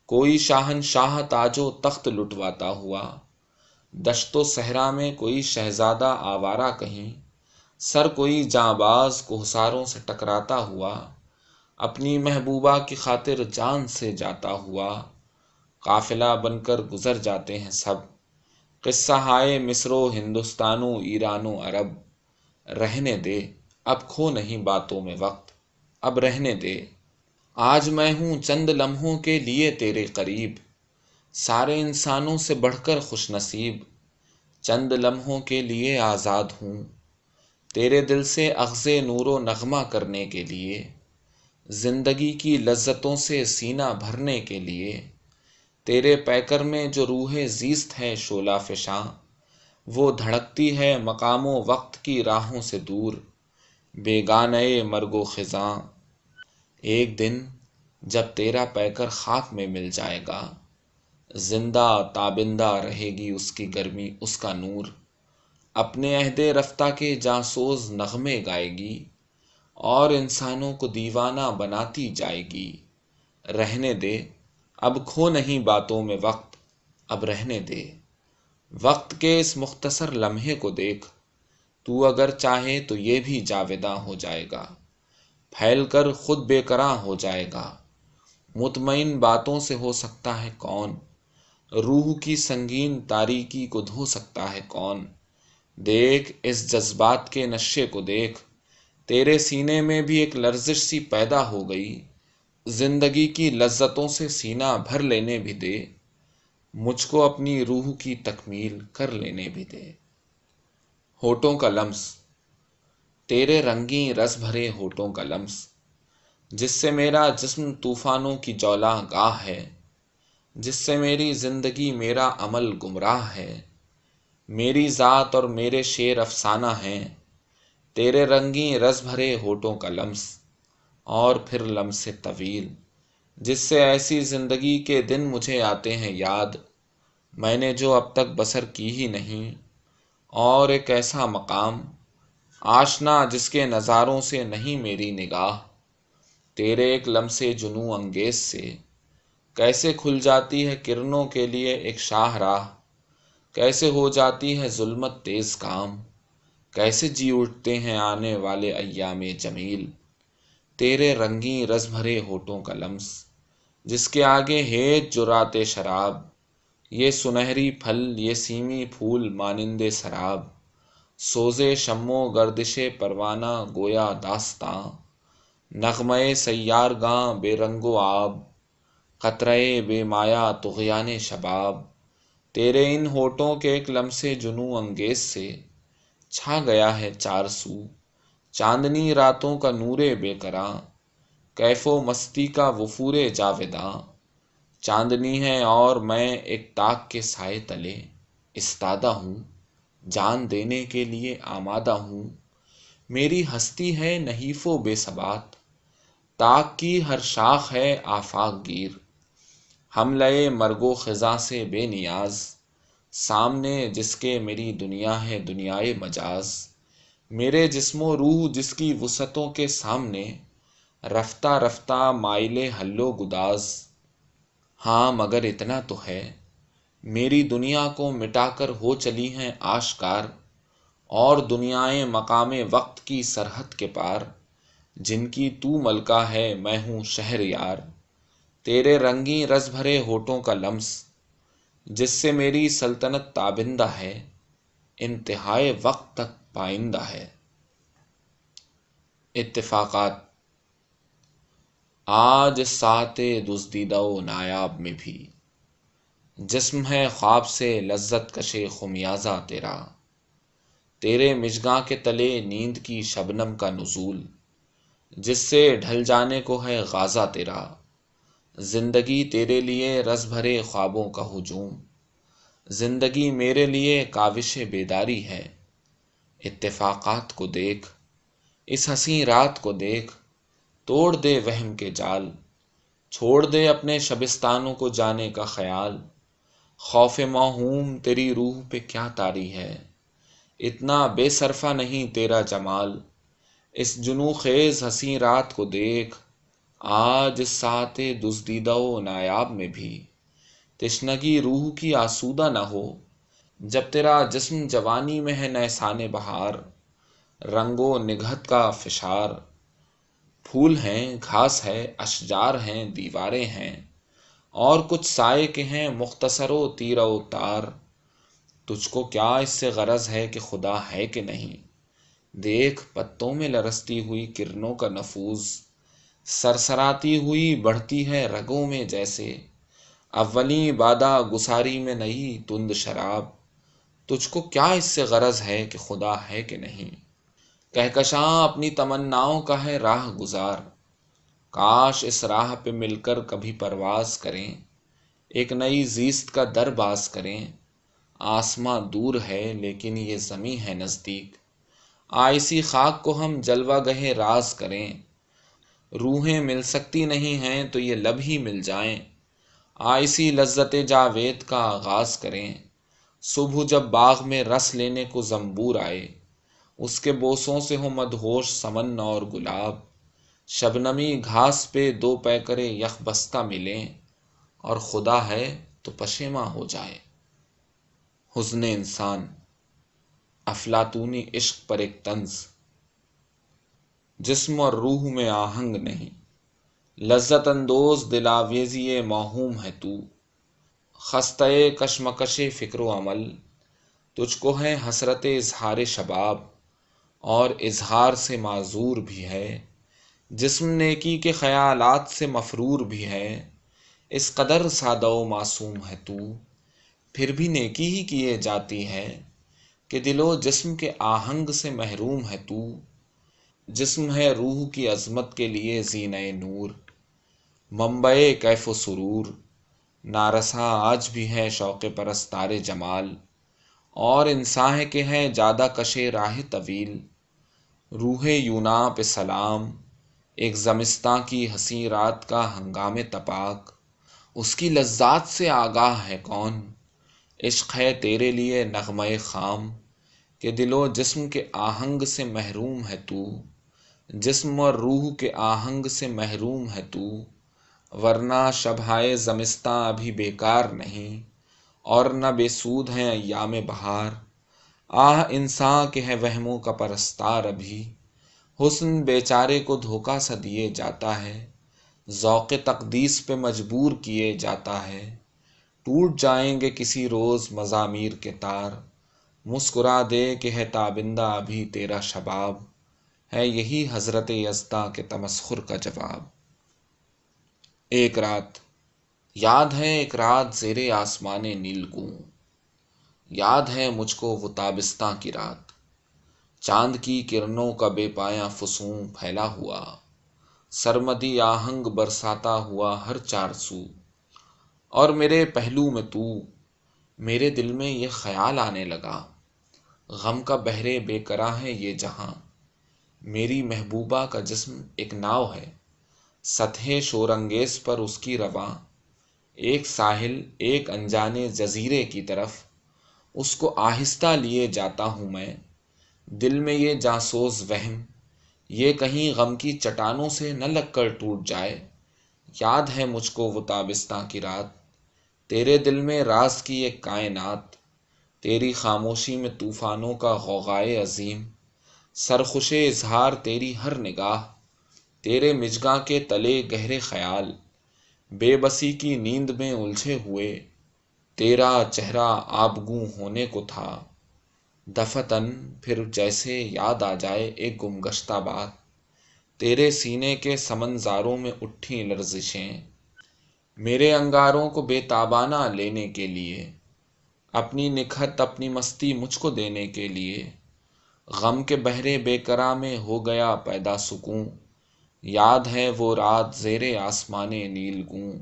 کوئی شاہن شاہ تاج و تخت لٹواتا ہوا۔ دشت و صحرا میں کوئی شہزادہ آوارہ کہیں۔ سر کوئی جاں باز کوہساروں سے ٹکراتا ہوا۔ اپنی محبوبہ کی خاطر جان سے جاتا ہوا قافلہ بن کر گزر جاتے ہیں سب۔ قصہ ہائے مصر و ہندوستان و ایران و عرب، رہنے دے۔ اب کھو نہیں باتوں میں وقت۔ اب رہنے دے۔ آج میں ہوں چند لمحوں کے لیے تیرے قریب۔ سارے انسانوں سے بڑھ کر خوش نصیب۔ چند لمحوں کے لیے آزاد ہوں۔ تیرے دل سے اغز نور و نغمہ کرنے کے لیے۔ زندگی کی لذتوں سے سینہ بھرنے کے لیے، تیرے پیکر میں جو روح زیست ہے شولا فشاں، وہ دھڑکتی ہے مقام و وقت کی راہوں سے دور بےگانے مرگ و خزاں۔ ایک دن جب تیرا پیکر خاک میں مل جائے گا، زندہ تابندہ رہے گی اس کی گرمی، اس کا نور۔ اپنے عہد رفتہ کے جاسوز نغمے گائے گی اور انسانوں کو دیوانہ بناتی جائے گی۔ رہنے دے۔ اب کھو نہیں باتوں میں وقت۔ اب رہنے دے۔ وقت کے اس مختصر لمحے کو دیکھ۔ تو اگر چاہے تو یہ بھی جاویداں ہو جائے گا۔ پھیل کر خود بے کراں ہو جائے گا۔ مطمئن باتوں سے ہو سکتا ہے کون؟ روح کی سنگین تاریکی کو دھو سکتا ہے کون؟ دیکھ اس جذبات کے نشے کو دیکھ۔ تیرے سینے میں بھی ایک لرزش سی پیدا ہو گئی۔ زندگی کی لذتوں سے سینہ بھر لینے بھی دے۔ مجھ کو اپنی روح کی تکمیل کر لینے بھی دے۔ ہوٹوں کا لمس۔ تیرے رنگی رس بھرے ہوٹوں کا لمس۔ جس سے میرا جسم طوفانوں کی جولا گاہ ہے۔ جس سے میری زندگی میرا عمل گمراہ ہے۔ میری ذات اور میرے شیر افسانہ ہیں۔ تیرے رنگی رس بھرے ہوٹوں کا لمس، اور پھر لمس طویل، جس سے ایسی زندگی کے دن مجھے آتے ہیں یاد۔ میں نے جو اب تک بسر کی ہی نہیں، اور ایک ایسا مقام، آشنا جس کے نظاروں سے نہیں میری نگاہ۔ تیرے ایک لمس جنو انگیز سے، کیسے کھل جاتی ہے کرنوں کے لیے ایک شاہ راہ۔ کیسے ہو جاتی ہے ظلمت تیز کام۔ کیسے جی اٹھتے ہیں آنے والے ایام جمیل؟ تیرے رنگی رس بھرے ہوٹوں کا لمس، جس کے آگے ہیت جراتے شراب، یہ سنہری پھل، یہ سیمی پھول مانندے سراب، سوزے شمو گردش پروانہ گویا داستاں نغمے سیار گاں بے رنگ و آب قطرے بے مایا تغیان شباب، تیرے ان ہوٹوں کے ایک لمس جنو انگیز سے چھا گیا ہے چار سو۔ چاندنی راتوں کا نورے بے کراں کیف و مستی کا وفور جاویداں۔ چاندنی ہے اور میں ایک تاک کے سائے تلے۔ استادہ ہوں، جان دینے کے لیے آمادہ ہوں۔ میری ہستی ہے نحیف و بے ثبات۔ تاک کی ہر شاخ ہے آفاق گیر۔ ہم لیے مرگ و خزاں سے بے نیاز۔ سامنے جس کے میری دنیا ہے دنیائے مجاز، میرے جسم و روح جس کی وسعتوں کے سامنے رفتہ رفتہ مائل ہلو گداز۔ ہاں مگر اتنا تو ہے، میری دنیا کو مٹا کر ہو چلی ہیں آشکار، اور دنیائیں مقام وقت کی سرحد کے پار۔ جن کی تو ملکہ ہے، میں ہوں شہر یار تیرے رنگی رس بھرے ہوٹوں کا لمس۔ جس سے میری سلطنت تابندہ ہے، انتہائے وقت تک پائندہ ہے۔ اتفاقات۔ آج سات دزدیدہ و نایاب میں بھی۔ جسم ہے خواب سے لذت کشے خمیازہ تیرا۔ تیرے مجگاں کے تلے نیند کی شبنم کا نزول۔ جس سے ڈھل جانے کو ہے غازہ تیرا۔ زندگی تیرے لیے رس بھرے خوابوں کا ہجوم۔ زندگی میرے لیے کاوش بیداری ہے۔ اتفاقات کو دیکھ، اس حسین رات کو دیکھ۔ توڑ دے وہم کے جال۔ چھوڑ دے اپنے شبستانوں کو جانے کا خیال۔ خوف موہوم تیری روح پہ کیا تاری ہے۔ اتنا بے صرفہ نہیں تیرا جمال۔ اس جنو خیز حسین رات کو دیکھ۔ آج سات دزدیدہ و نایاب میں بھی۔ تشنگی روح کی آسودہ نہ ہو۔ جب تیرا جسم جوانی میں ہے نیسان بہار، رنگ و نگہت کا فشار۔ پھول ہیں، گھاس ہے، اشجار ہیں، دیواریں ہیں۔ اور کچھ سائے کے ہیں، مختصر و تیر و تار۔ تجھ کو کیا اس سے غرض ہے کہ خدا ہے کہ نہیں؟ دیکھ، پتوں میں لرستی ہوئی کرنوں کا نفوذ۔ سرسراتی ہوئی بڑھتی ہے رگوں میں جیسے۔ اولی بادہ گساری میں نئی تند شراب۔ تجھ کو کیا اس سے غرض ہے کہ خدا ہے کہ نہیں؟ کہکشاں اپنی تمناؤں کا ہے راہ گزار۔ کاش اس راہ پہ مل کر کبھی پرواز کریں۔ ایک نئی زیست کا در باز کریں۔ آسماں دور ہے لیکن یہ زمیں ہے نزدیک۔ آئسی خاک کو ہم جلوہ گہے راز کریں۔ روحیں مل سکتی نہیں ہیں تو یہ لب ہی مل جائیں۔ آئسی لذت جاوید کا آغاز کریں۔ صبح جب باغ میں رس لینے کو زمبور آئے، اس کے بوسوں سے ہو مدہوش سمن اور گلاب۔ شبنمی گھاس پہ دو پیکرے یخ بستہ ملیں اور خدا ہے تو پشیما ہو جائے۔ حزن انسان، افلاطونی عشق پر ایک طنز۔ جسم اور روح میں آہنگ نہیں۔ لذت اندوز دلاویزی موہوم ہے تو۔ خستہ کشمکش فکر و عمل۔ تجھ کو ہے حسرت اظہار شباب۔ اور اظہار سے معذور بھی ہے۔ جسم نیکی کے خیالات سے مفرور بھی ہے۔ اس قدر سادہ و معصوم ہے تو۔ پھر بھی نیکی ہی کیے جاتی ہے کہ دل و جسم کے آہنگ سے محروم ہے تو۔ جسم ہے روح کی عظمت کے لیے زین نور۔ ممبئے کیف و سرور۔ نارسا آج بھی ہے شوق پرستار جمال۔ اور انسان کے ہیں جادہ کشے راہ طویل۔ روح یونا پہ سلام۔ ایک زمستان کی حسین رات کا ہنگام تپاک۔ اس کی لذات سے آگاہ ہے کون؟ عشق ہے تیرے لیے نغمہ خام۔ کہ دل و جسم کے آہنگ سے محروم ہے تو۔ جسم اور روح کے آہنگ سے محروم ہے تو، ورنہ شبہائے زمستاں ابھی بیکار نہیں اور نہ بے سود ہیں ایام بہار۔ آہ انسان کے ہے وہموں کا پرستار ابھی۔ حسن بیچارے کو دھوکا سا دیے جاتا ہے، ذوق تقدیس پہ مجبور کیے جاتا ہے۔ ٹوٹ جائیں گے کسی روز مضامیر کے تار۔ مسکرا دے کہ ہے تابندہ ابھی تیرا شباب۔ ہے یہی حضرت یزداں کے تمسخر کا جواب۔ ایک رات، یاد ہے ایک رات زیر آسمان نیل گوں۔ یاد ہے مجھ کو وہ تابستاں کی رات۔ چاند کی کرنوں کا بے پایا فسوں پھیلا ہوا۔ سرمدی آہنگ برساتا ہوا ہر چار سو۔ اور میرے پہلو میں تو، میرے دل میں یہ خیال آنے لگا۔ غم کا بہرے بے کرا ہے یہ جہاں۔ میری محبوبہ کا جسم ایک ناؤ ہے۔ سطح شورنگیز پر اس کی رواں، ایک ساحل، ایک انجانے جزیرے کی طرف۔ اس کو آہستہ لیے جاتا ہوں میں۔ دل میں یہ جاسوز وہم، یہ کہیں غم کی چٹانوں سے نہ لگ کر ٹوٹ جائے۔ یاد ہے مجھ کو وہ تابستاں کی رات۔ تیرے دل میں راز کی ایک کائنات۔ تیری خاموشی میں طوفانوں کا غوغائے عظیم۔ سرخوش اظہار تیری ہر نگاہ، تیرے مجگاں کے تلے گہرے خیال، بے بسی کی نیند میں الجھے ہوئے، تیرا چہرہ آبگوں ہونے کو تھا۔ دفتن پھر جیسے یاد آ جائے ایک گمگشتہ بات، تیرے سینے کے سمنزاروں میں اٹھی لرزشیں۔ میرے انگاروں کو بے تابانہ لینے کے لیے، اپنی نکھت اپنی مستی مجھ کو دینے کے لیے۔ غم کے بہرے بے کرا میں ہو گیا پیدا سکوں یاد ہے وہ رات زیر آسمان نیل گوں۔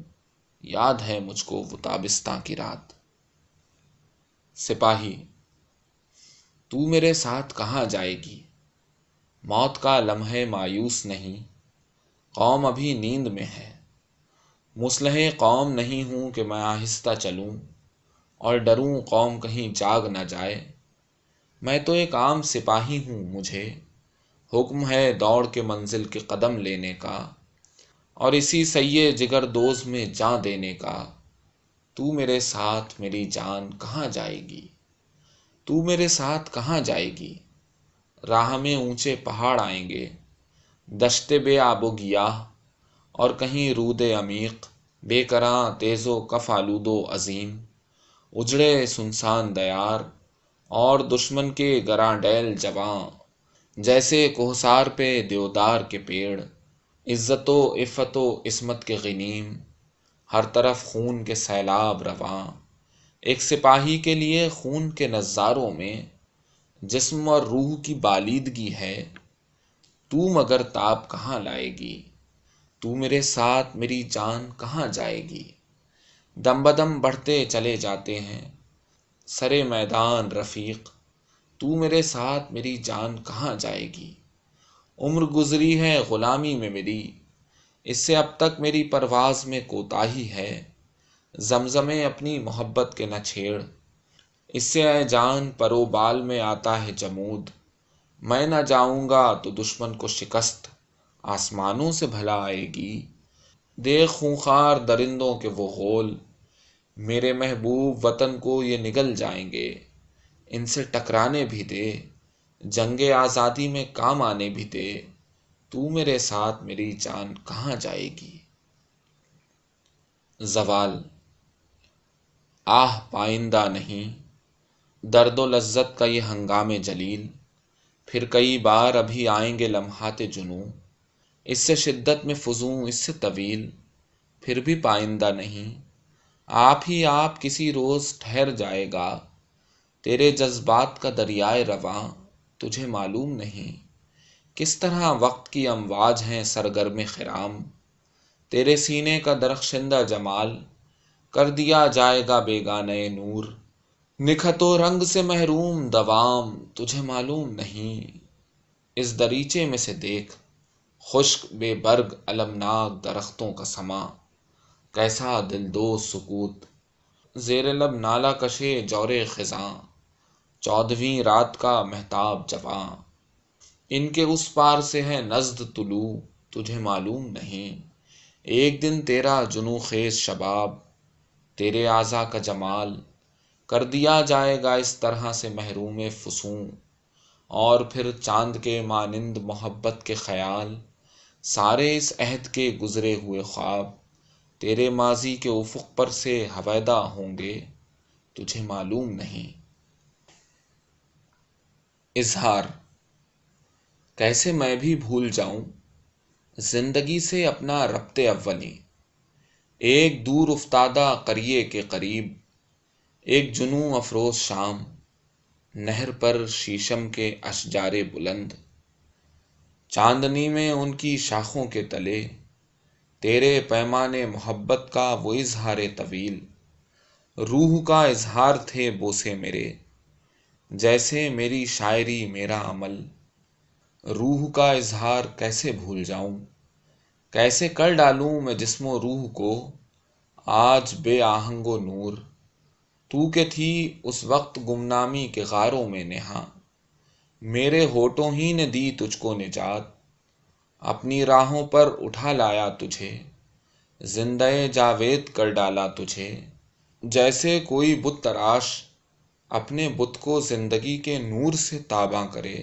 یاد ہے مجھ کو وہ تابستان کی رات۔ سپاہی، تو میرے ساتھ کہاں جائے گی؟ موت کا لمحے مایوس نہیں۔ قوم ابھی نیند میں ہے۔ مسلح قوم نہیں ہوں کہ میں آہستہ چلوں اور ڈروں قوم کہیں جاگ نہ جائے۔ میں تو ایک عام سپاہی ہوں مجھے۔ حکم ہے دوڑ کے منزل کے قدم لینے کا، اور اسی سیے جگر دوز میں جان دینے کا۔ تو میرے ساتھ میری جان کہاں جائے گی؟ تو میرے ساتھ کہاں جائے گی؟ راہ میں اونچے پہاڑ آئیں گے، دشتے بے آب و گیاہ، اور کہیں رود عمیق، بے کراں تیز و کف آلود و عظیم۔ اجڑے سنسان دیار اور دشمن کے گراں ڈیل جواں جیسے کوہسار پہ دیودار کے پیڑ، عزت و عفت و عصمت کے غنیم، ہر طرف خون کے سیلاب رواں۔ ایک سپاہی کے لیے خون کے نظاروں میں جسم اور روح کی بالیدگی ہے۔ تو مگر تاب کہاں لائے گی؟ تو میرے ساتھ میری جان کہاں جائے گی؟ دم بدم بڑھتے چلے جاتے ہیں۔ سرے میدان رفیق، تو میرے ساتھ میری جان کہاں جائے گی؟ عمر گزری ہے غلامی میں میری، اس سے اب تک میری پرواز میں کوتاہی ہے۔ زمزمے اپنی محبت کے نہ چھیڑ، اس سے اے جان پرو بال میں آتا ہے جمود۔ میں نہ جاؤں گا تو دشمن کو شکست آسمانوں سے بھلا آئے گی۔ دیکھ خونخار درندوں کے وہ غول میرے محبوب وطن کو یہ نگل جائیں گے۔ ان سے ٹکرانے بھی دے، جنگ آزادی میں کام آنے بھی دے۔ تو میرے ساتھ میری جان کہاں جائے گی؟ زوال آہ، پائندہ نہیں۔ درد و لذت کا یہ ہنگام جلیل۔ پھر کئی بار ابھی آئیں گے لمحات جنوں اس سے شدت میں فضوں اس سے طویل۔ پھر بھی پائندہ نہیں۔ آپ ہی آپ کسی روز ٹھہر جائے گا۔ تیرے جذبات کا دریائے رواں، تجھے معلوم نہیں۔ کس طرح وقت کی امواج ہیں سرگرم خرام۔ تیرے سینے کا درخشندہ جمال، کر دیا جائے گا بیگانے نور۔ نکھتو رنگ سے محروم دوام، تجھے معلوم نہیں۔ اس دریچے میں سے دیکھ، خشک بے برگ المناک درختوں کا سما۔ کیسا دل دو سکوت۔ زیر لب نالا کشے جور خزاں۔ چودھویں رات کا محتاب جواں۔ ان کے اس پار سے ہے نزد طلوع، تجھے معلوم نہیں۔ ایک دن تیرا جنو خیز شباب، تیرے اعضا کا جمال۔ کر دیا جائے گا اس طرح سے محروم فسوں۔ اور پھر چاند کے مانند محبت کے خیال، سارے اس عہد کے گزرے ہوئے خواب۔ تیرے ماضی کے افق پر سے حویدہ ہوں گے، تجھے معلوم نہیں۔ اظہار کیسے میں بھی بھول جاؤں، زندگی سے اپنا ربط اولی۔ ایک دور افتادہ قریے کے قریب، ایک جنوں افروز شام، نہر پر شیشم کے اشجار بلند۔ چاندنی میں ان کی شاخوں کے تلے۔ تیرے پیمان محبت کا وہ اظہار طویل، روح کا اظہار تھے بوسے میرے، جیسے میری شاعری میرا عمل۔ روح کا اظہار کیسے بھول جاؤں؟ کیسے کر ڈالوں میں جسم و روح کو؟ آج بے آہنگ و نور، تو کہ تھی اس وقت گمنامی کے غاروں میں نہا میرے ہوٹوں ہی نے دی تجھ کو نجات اپنی راہوں پر اٹھا لایا تجھے، زندہ جاوید کر ڈالا تجھے۔ جیسے کوئی بت تراش اپنے بت کو زندگی کے نور سے تاباں کرے،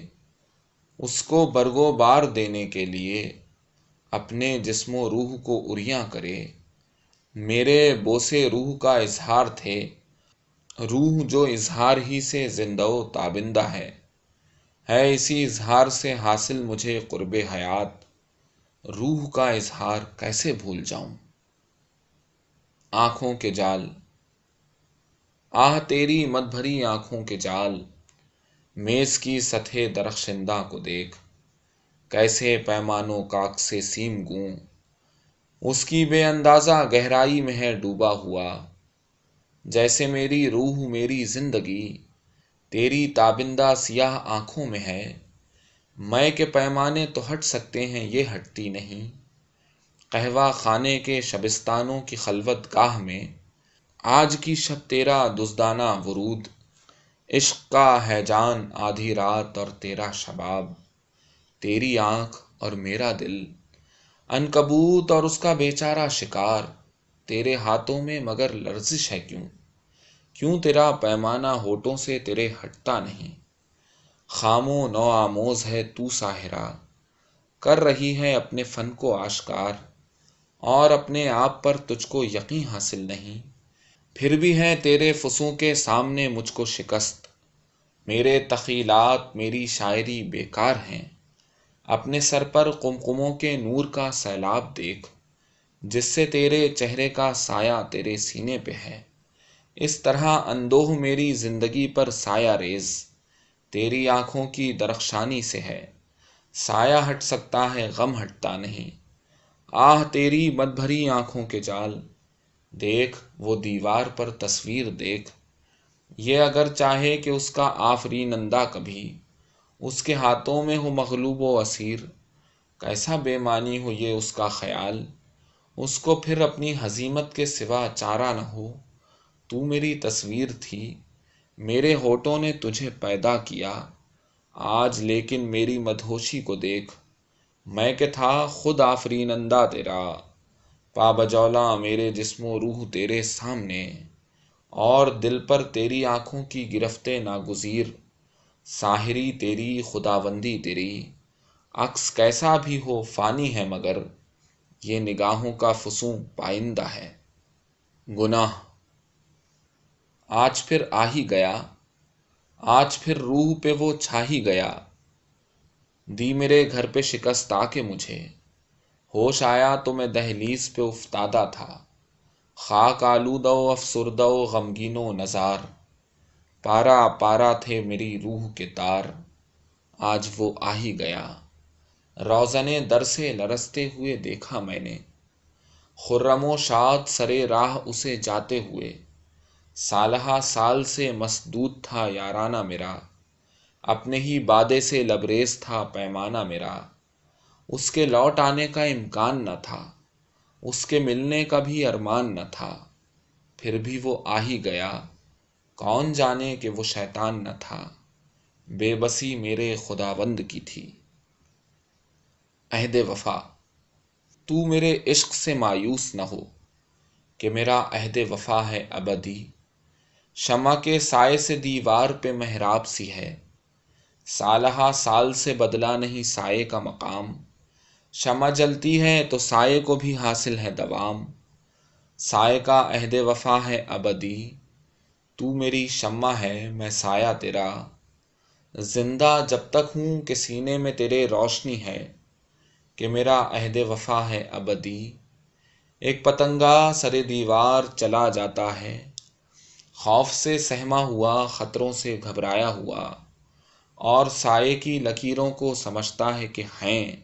اس کو برگو بار دینے کے لیے اپنے جسم و روح کو اریاں کرے۔ میرے بوسے روح کا اظہار تھے، روح جو اظہار ہی سے زندہ و تابندہ ہے۔ ہے اسی اظہار سے حاصل مجھے قرب حیات روح کا اظہار کیسے بھول جاؤں؟ آنکھوں کے جال۔ آہ، تیری مت بھری آنکھوں کے جال۔ میز کی سطح درخشندہ کو دیکھ۔ کیسے پیمانوں کاک سے سیم گوں۔ اس کی بے اندازہ گہرائی میں ہے ڈوبا ہوا۔ جیسے میری روح میری زندگی، تیری تابندہ سیاہ آنکھوں میں ہے۔ میں کے پیمانے تو ہٹ سکتے ہیں، یہ ہٹتی نہیں۔ قہوہ خانے کے شبستانوں کی خلوت گاہ میں، آج کی شب تیرا دزدانہ ورود۔ عشق کا ہے جان آدھی رات اور تیرا شباب۔ تیری آنکھ اور میرا دل۔ انکبوت اور اس کا بیچارہ شکار۔ تیرے ہاتھوں میں مگر لرزش ہے کیوں؟ کیوں تیرا پیمانہ ہوٹوں سے تیرے ہٹتا نہیں؟ خامو نو آموز ہے تو ساہرا کر رہی ہے اپنے فن کو آشکار، اور اپنے آپ پر تجھ کو یقین حاصل نہیں۔ پھر بھی ہیں تیرے فسوں کے سامنے مجھ کو شکست۔ میرے تخیلات میری شاعری بیکار ہیں۔ اپنے سر پر کمکموں کے نور کا سیلاب دیکھ، جس سے تیرے چہرے کا سایہ تیرے سینے پہ ہے۔ اس طرح اندوہ میری زندگی پر سایہ ریز۔ تیری آنکھوں کی درخشانی سے ہے۔ سایہ ہٹ سکتا ہے، غم ہٹتا نہیں۔ آہ، تیری مت بھری آنکھوں کے جال۔ دیکھ، وہ دیوار پر تصویر دیکھ۔ یہ اگر چاہے کہ اس کا آفری نندا کبھی۔ اس کے ہاتھوں میں ہو مغلوب و اسیر۔ کیسا بے معنی ہو یہ اس کا خیال۔ اس کو پھر اپنی حزیمت کے سوا چارہ نہ ہو۔ تو میری تصویر تھی۔ میرے ہوٹوں نے تجھے پیدا کیا، آج لیکن میری مدھوشی کو دیکھ۔ میں کہ تھا خود آفرین اندہ تیرا پا بجولا میرے جسم و روح تیرے سامنے، اور دل پر تیری آنکھوں کی گرفت ناگزیر۔ ساحری تیری، خداوندی تیری۔ عکس کیسا بھی ہو، فانی ہے مگر۔ یہ نگاہوں کا فسوں پائندہ ہے۔ گناہ۔ آج پھر آ ہی گیا۔ آج پھر روح پہ وہ چھا ہی گیا۔ دی میرے گھر پہ شکست آ کے مجھے۔ ہوش آیا تو میں دہلیز پہ افتادہ تھا۔ خاک آلود و افسردہ و غمگین و نظار پارا پارا تھے میری روح کے تار۔ آج وہ آ ہی گیا۔ روزن در سے لرستے ہوئے دیکھا میں نے۔ خرم و شاد سرے راہ اسے جاتے ہوئے۔ سالہ سال سے مسدود تھا یارانہ میرا، اپنے ہی بادے سے لبریز تھا پیمانہ میرا۔ اس کے لوٹ آنے کا امکان نہ تھا، اس کے ملنے کا بھی ارمان نہ تھا۔ پھر بھی وہ آ ہی گیا، کون جانے کہ وہ شیطان نہ تھا۔ بے بسی میرے خداوند کی تھی۔ عہد وفا۔ تو میرے عشق سے مایوس نہ ہو کہ میرا عہد وفا ہے ابدی۔ شمع کے سائے سے دیوار پہ محراب سی ہے۔ سالہ سال سے بدلا نہیں سائے کا مقام۔ شمع جلتی ہے تو سائے کو بھی حاصل ہے دوام۔ سائے کا عہد وفا ہے ابدی۔ تو میری شمع ہے، میں سایہ تیرا۔ زندہ جب تک ہوں کہ سینے میں تیرے روشنی ہے کہ میرا عہد وفا ہے ابدی۔ ایک پتنگا سر دیوار چلا جاتا ہے۔ خوف سے سہما ہوا، خطروں سے گھبرایا ہوا۔ اور سائے کی لکیروں کو سمجھتا ہے کہ ہیں،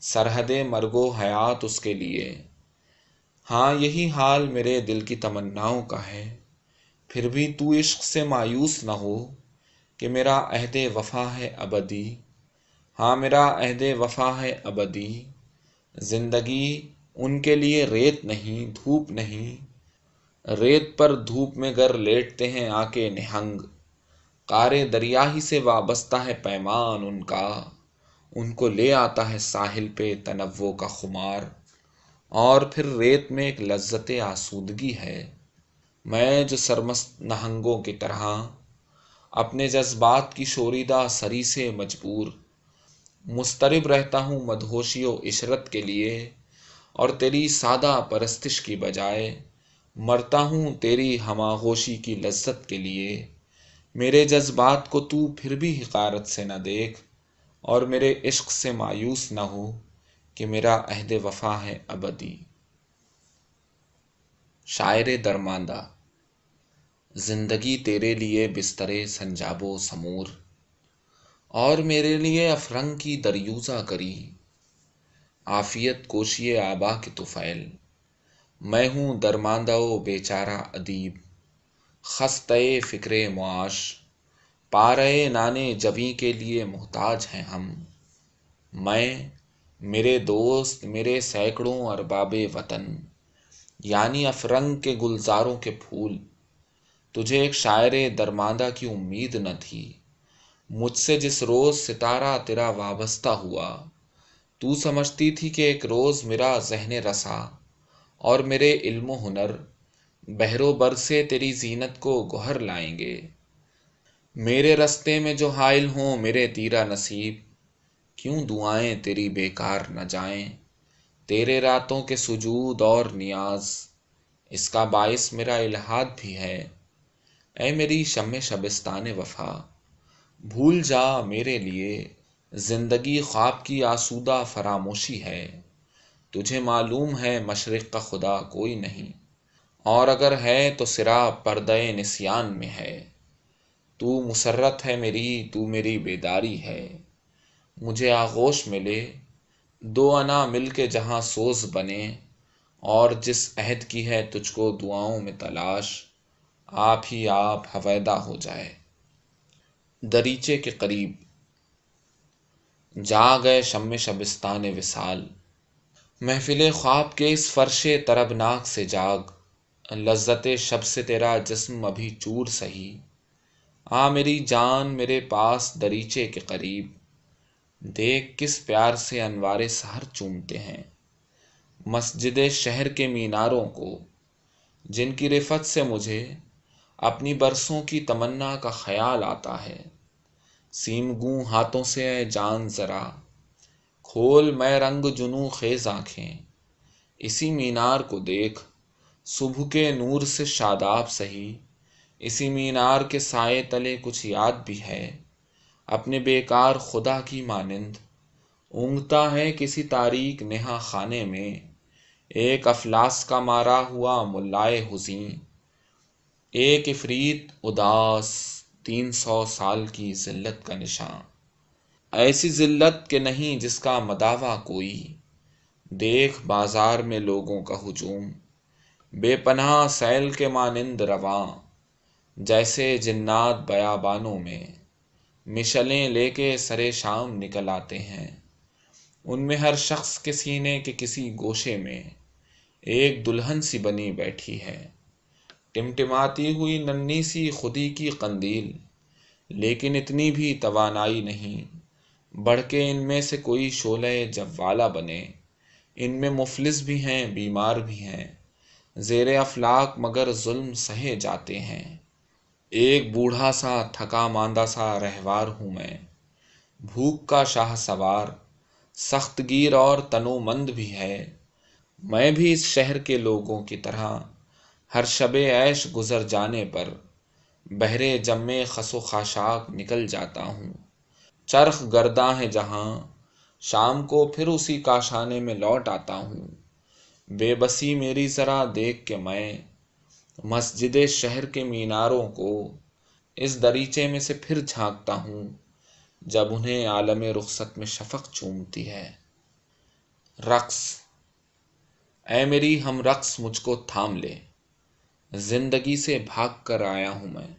سرحد مرگ و حیات اس کے لیے۔ ہاں یہی حال میرے دل کی تمناؤں کا ہے۔ پھر بھی تو عشق سے مایوس نہ ہو کہ میرا عہد وفا ہے ابدی۔ ہاں میرا عہد وفا ہے ابدی۔ زندگی ان کے لیے ریت نہیں، دھوپ نہیں۔ ریت پر دھوپ میں گر لیٹتے ہیں آ کے نہنگ۔ کارے دریا ہی سے وابستہ ہے پیمان ان کا۔ ان کو لے آتا ہے ساحل پہ تنوع کا خمار۔ اور پھر ریت میں ایک لذت آسودگی ہے۔ میں جو سرمست نہنگوں کی طرح، اپنے جذبات کی شوریدہ سری سے مجبور۔ مسترب رہتا ہوں مدہوشی و عشرت کے لیے، اور تیری سادہ پرستش کی بجائے۔ مرتا ہوں تیری ہماغوشی کی لذت کے لیے۔ میرے جذبات کو تو پھر بھی حقارت سے نہ دیکھ اور میرے عشق سے مایوس نہ ہو کہ میرا عہد وفا ہے ابدی۔ شاعر درماندہ، زندگی تیرے لیے بسترے سنجاب و سمور اور میرے لیے افرنگ کی دریوزہ کری آفیت کوشی آبا کے توفیل میں ہوں درماندہ و بیچارہ ادیب۔ خستے فکر معاش۔ پارے نانے جویں کے لیے محتاج ہیں ہم۔ میں، میرے دوست، میرے سینکڑوں ارباب وطن۔ یعنی افرنگ کے گلزاروں کے پھول۔ تجھے ایک شاعر درماندہ کی امید نہ تھی۔ مجھ سے جس روز ستارہ تیرا وابستہ ہوا۔ تو سمجھتی تھی کہ ایک روز میرا ذہن رسا۔ اور میرے علم و ہنر بہرو بر سے تیری زینت کو گہر لائیں گے۔ میرے رستے میں جو حائل ہوں، میرے تیرا نصیب، کیوں دعائیں تیری بیکار نہ جائیں؟ تیرے راتوں کے سجود اور نیاز، اس کا باعث میرا الہاد بھی ہے۔ اے میری شم شبستان وفا، بھول جا میرے لیے، زندگی خواب کی آسودہ فراموشی ہے۔ تجھے معلوم ہے مشرق کا خدا کوئی نہیں۔ اور اگر ہے تو سرا پردے نسیان میں ہے۔ تو مسرت ہے میری، تو میری بیداری ہے۔ مجھے آغوش ملے، دو انا مل کے جہاں سوز بنے۔ اور جس عہد کی ہے تجھ کو دعاؤں میں تلاش، آپ ہی آپ حویدہ ہو جائے۔ دریچے کے قریب۔ جا گئے شم شبستان وصال۔ محفل خواب کے اس فرش تربناک سے جاگ۔ لذت شب سے تیرا جسم ابھی چور سہی۔ آ میری جان میرے پاس دریچے کے قریب۔ دیکھ کس پیار سے انوار سہر چومتے ہیں۔ مسجد شہر کے میناروں کو۔ جن کی رفت سے مجھے اپنی برسوں کی تمنا کا خیال آتا ہے۔ سیم گوں ہاتھوں سے اے جان ذرا۔ کھول میں رنگ جنو خیز آنکھیں، اسی مینار کو دیکھ، صبح کے نور سے شاداب سہی، اسی مینار کے سائے تلے کچھ یاد بھی ہے۔ اپنے بیکار خدا کی مانند، اونگتا ہے کسی تاریک نہا خانے میں۔ ایک افلاس کا مارا ہوا ملائے حسین، ایک افریت اداس تین سو سال کی ذلت کا نشان۔ ایسی ذلت کہ نہیں جس کا مداوع کوئی۔ دیکھ بازار میں لوگوں کا ہجوم۔ بے پناہ سیل کے مانند رواں۔ جیسے جنات بیابانوں میں۔ مشلیں لے کے سرے شام نکل آتے ہیں۔ ان میں ہر شخص کے سینے کے کسی گوشے میں۔ ایک دلہن سی بنی بیٹھی ہے۔ ٹمٹماتی ہوئی ننی سی خودی کی قندیل۔ لیکن اتنی بھی توانائی نہیں۔ بڑھ کے ان میں سے کوئی شعلہ جوالا بنے، ان میں مفلس بھی ہیں، بیمار بھی ہیں۔ زیر افلاق مگر ظلم سہے جاتے ہیں۔ ایک بوڑھا سا، تھکا ماندہ سا رہوار ہوں میں۔ بھوک کا شاہ سوار، سخت گیر اور تنو مند بھی ہے۔ میں بھی اس شہر کے لوگوں کی طرح، ہر شب عیش گزر جانے پر، بہرے جمے خس و خاشاک نکل جاتا ہوں۔ چرخ گرداں ہے جہاں، شام کو پھر اسی کاشانے میں لوٹ آتا ہوں۔ بے بسی میری ذرا دیکھ کے میں مسجد شہر کے میناروں کو اس دریچے میں سے پھر جھانکتا ہوں، جب انہیں عالم رخصت میں شفق چومتی ہے۔ رقص۔ اے میری ہم رقص، مجھ کو تھام لے۔ زندگی سے بھاگ کر آیا ہوں میں۔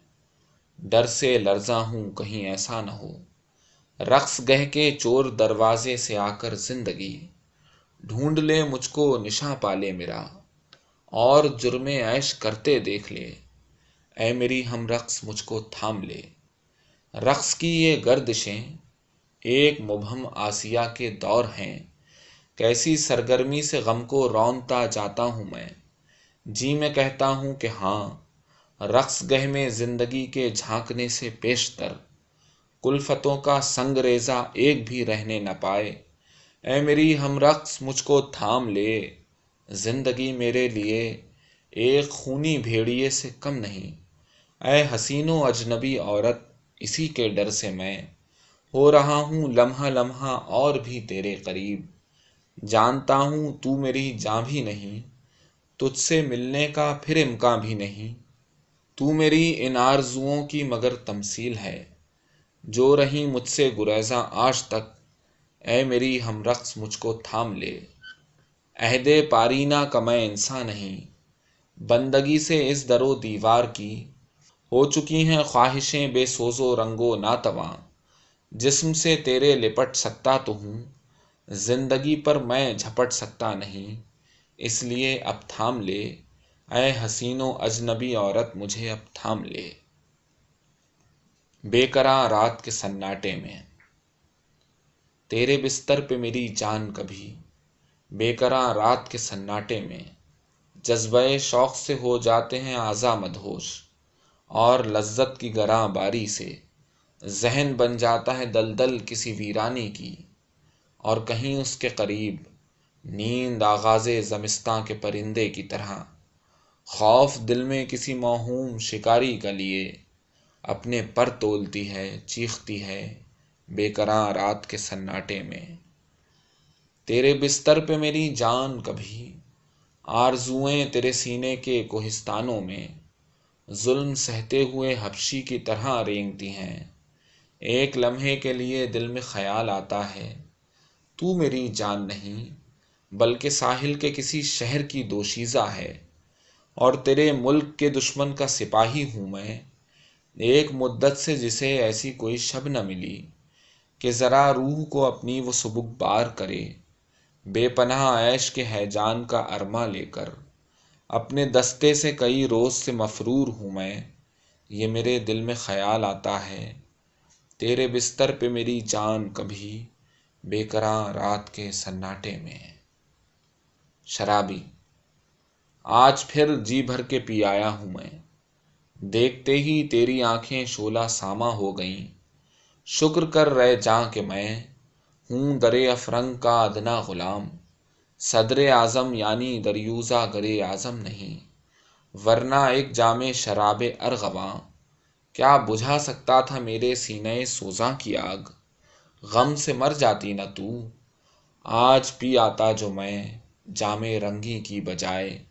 ڈر سے لرزاں ہوں، کہیں ایسا نہ ہو۔ رقص گہ کے چور دروازے سے آ کر زندگی۔ ڈھونڈ لے مجھ کو نشاں پالے میرا، اور جرم عیش کرتے دیکھ لے۔ اے میری ہم رقص مجھ کو تھام لے۔ رقص کی یہ گردشیں ایک مبہم آسیہ کے دور ہیں۔ کیسی سرگرمی سے غم کو رونتا جاتا ہوں میں۔ جی میں کہتا ہوں کہ ہاں رقص گہ میں زندگی کے جھانکنے سے پیشتر۔ کلفتوں کا سنگ ریزہ ایک بھی رہنے نہ پائے۔ اے میری ہم رقص مجھ کو تھام لے، زندگی میرے لیے ایک خونی بھیڑیے سے کم نہیں۔ اے حسین و اجنبی عورت، اسی کے ڈر سے میں ہو رہا ہوں لمحہ لمحہ اور بھی تیرے قریب۔ جانتا ہوں تو میری جاں بھی نہیں، تجھ سے ملنے کا پھر امکان بھی نہیں۔ تو میری ان آرزوؤں کی مگر تمثیل ہے۔ جو رہی مجھ سے گریزاں آج تک، اے میری ہم رقص مجھ کو تھام لے۔ عہد پارینہ کا میں انسان نہیں، بندگی سے اس در و دیوار کی ہو چکی ہیں خواہشیں بے سوز و رنگ و ناتواں۔ جسم سے تیرے لپٹ سکتا تو ہوں، زندگی پر میں جھپٹ سکتا نہیں۔ اس لیے اب تھام لے، اے حسین و اجنبی عورت مجھے اب تھام لے۔ بے کراں رات کے سناٹے میں۔ تیرے بستر پہ میری جان کبھی۔ بے کراں رات کے سناٹے میں۔ جذبہ شوق سے ہو جاتے ہیں آزا مدہوش۔ اور لذت کی گراں باری سے۔ ذہن بن جاتا ہے دلدل کسی ویرانی کی۔ اور کہیں اس کے قریب۔ نیند آغاز زمستاں کے پرندے کی طرح۔ خوف دل میں کسی موہوم شکاری کا لیے۔ اپنے پر تولتی ہے، چیختی ہے بے کراں رات کے سناٹے میں۔ تیرے بستر پہ میری جان کبھی، آرزوئیں تیرے سینے کے کوہستانوں میں۔ ظلم سہتے ہوئے حبشی کی طرح رینگتی ہیں۔ ایک لمحے کے لیے دل میں خیال آتا ہے۔ تو میری جان نہیں، بلکہ ساحل کے کسی شہر کی دوشیزہ ہے۔ اور تیرے ملک کے دشمن کا سپاہی ہوں میں۔ ایک مدت سے جسے ایسی کوئی شب نہ ملی کہ ذرا روح کو اپنی وہ سبک بار کرے، بے پناہ عیش کے حیجان کا ارما لے کر۔ اپنے دستے سے کئی روز سے مفرور ہوں میں، یہ میرے دل میں خیال آتا ہے۔ تیرے بستر پہ میری جان کبھی بے کراں رات کے سناٹے میں۔ شرابی۔ آج پھر جی بھر کے پی آیا ہوں میں۔ دیکھتے ہی تیری آنکھیں شولا ساما ہو گئیں۔ شکر کر رہے جاں کہ میں ہوں درے افرنگ کا ادنا غلام۔ صدر اعظم یعنی دریوزہ گر اعظم نہیں۔ ورنہ ایک جامع شراب ارغواں کیا بجھا سکتا تھا میرے سینے سوزاں کی آگ؟ غم سے مر جاتی نہ تو۔ آج پی آتا جو میں جام رنگی کی بجائے۔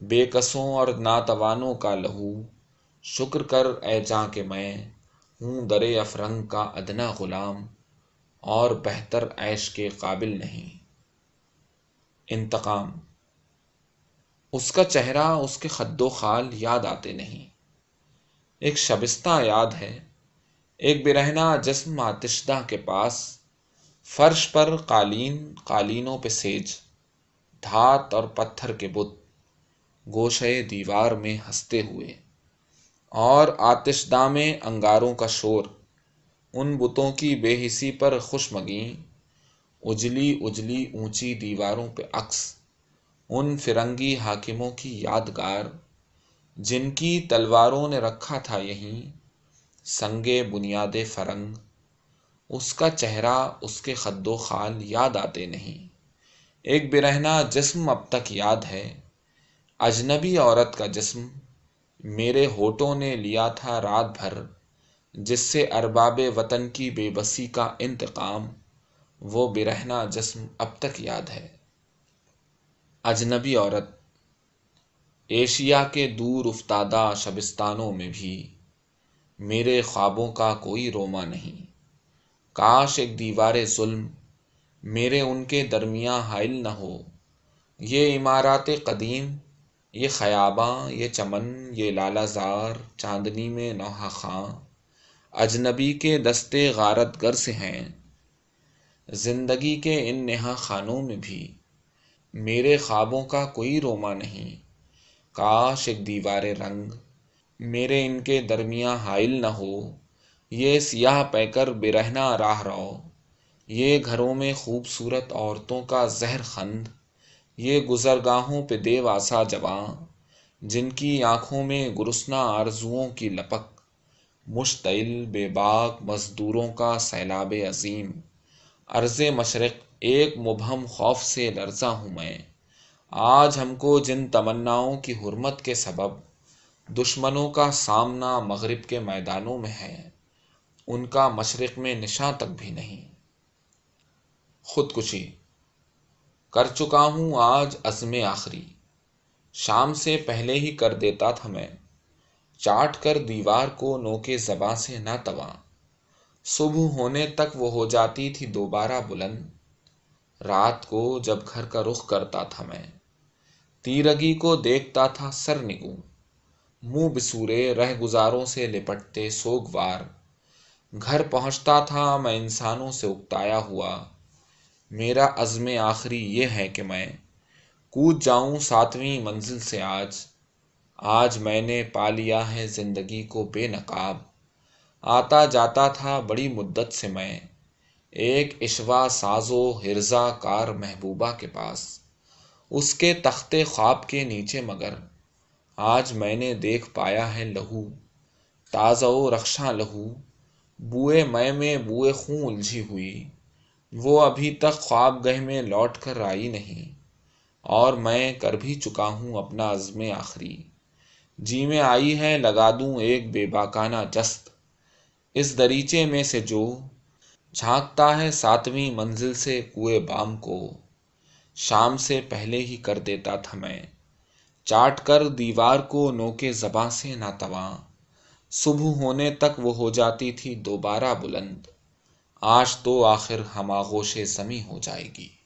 بے کسوں اور ناتوانوں کا لہو۔ شکر کر، اے جاں کہ میں ہوں در افرنگ کا ادنا غلام اور بہتر عیش کے قابل نہیں۔ انتقام۔ اس کا چہرہ، اس کے خد و خال یاد آتے نہیں۔ ایک شبستہ یاد ہے، ایک برہنا جسم آتشدہ کے پاس، فرش پر قالین، قالینوں پہ سیج، دھات اور پتھر کے بت گوشے دیوار میں ہنستے ہوئے۔ اور آتش دامے انگاروں کا شور۔ ان بتوں کی بے حسی پر خوش مگیں۔ اجلی اجلی اونچی دیواروں پہ عکس۔ ان فرنگی حاکموں کی یادگار۔ جن کی تلواروں نے رکھا تھا یہیں۔ سنگے بنیاد فرنگ۔ اس کا چہرہ اس کے خد و خال یاد آتے نہیں۔ ایک برہنا جسم اب تک یاد ہے۔ اجنبی عورت کا جسم۔ میرے ہوٹوں نے لیا تھا رات بھر، جس سے ارباب وطن کی بے بسی کا انتقام، وہ برہنا جسم اب تک یاد ہے۔ اجنبی عورت، ایشیا کے دور افتادہ شبستانوں میں بھی میرے خوابوں کا کوئی روما نہیں۔ کاش ایک دیوار ظلم میرے ان کے درمیاں حائل نہ ہو۔ یہ عمارات قدیم یہ خیاباں، یہ چمن، یہ لالا زار، چاندنی میں نوحہ خاں، اجنبی کے دستے غارت گر سے ہیں، زندگی کے ان نہا خانوں میں بھی، میرے خوابوں کا کوئی روما نہیں، کاش ایک دیوار رنگ، میرے ان کے درمیاں حائل نہ ہو، یہ سیاہ پہ کر برہنا راہ رو، یہ گھروں میں خوبصورت عورتوں کا زہر خند یہ گزرگاہوں پہ دیو آسا جواں جن کی آنکھوں میں گرسنا آرزوؤں کی لپک، مشتعل، بے باک مزدوروں کا سیلاب عظیم۔ عرض مشرق، ایک مبہم خوف سے لرزہ ہوں میں۔ آج ہم کو جن تمناؤں کی حرمت کے سبب، دشمنوں کا سامنا مغرب کے میدانوں میں ہے، ان کا مشرق میں نشاں تک بھی نہیں۔ خودکشی۔ کر چکا ہوں آج عزم آخری۔ شام سے پہلے ہی کر دیتا تھا میں۔ چاٹ کر دیوار کو نو کے زباں سے نہ تواں صبح ہونے تک وہ ہو جاتی تھی دوبارہ بلند۔ رات کو جب گھر کا رخ کرتا تھا میں۔ تیرگی کو دیکھتا تھا سر نگوں۔ منہ بسورے رہ گزاروں سے لپٹتے سوگوار۔ گھر پہنچتا تھا میں انسانوں سے اکتایا ہوا۔ میرا عزم آخری یہ ہے کہ میں کود جاؤں ساتویں منزل سے آج۔ آج میں نے پا لیا ہے زندگی کو بے نقاب۔ آتا جاتا تھا بڑی مدت سے میں۔ ایک اشوا ساز و ہرزا کار محبوبہ کے پاس۔ اس کے تختے خواب کے نیچے مگر۔ آج میں نے دیکھ پایا ہے لہو۔ تازہ و رخشاں لہو۔ بوئے میں میں بوئے خون الجھی ہوئی۔ وہ ابھی تک خواب گہ میں لوٹ کر آئی نہیں، اور میں کر بھی چکا ہوں اپنا عزم آخری۔ جی میں آئی ہے، لگا دوں ایک بے باکانہ جست۔ اس دریچے میں سے جو جھانکتا ہے ساتویں منزل سے کوئے بام کو، شام سے پہلے ہی کر دیتا تھا میں۔ چاٹ کر دیوار کو نو کے زباں سے نہ تواں صبح ہونے تک وہ ہو جاتی تھی دوبارہ بلند۔ آج تو آخر ہم آغوش سمی ہو جائے گی۔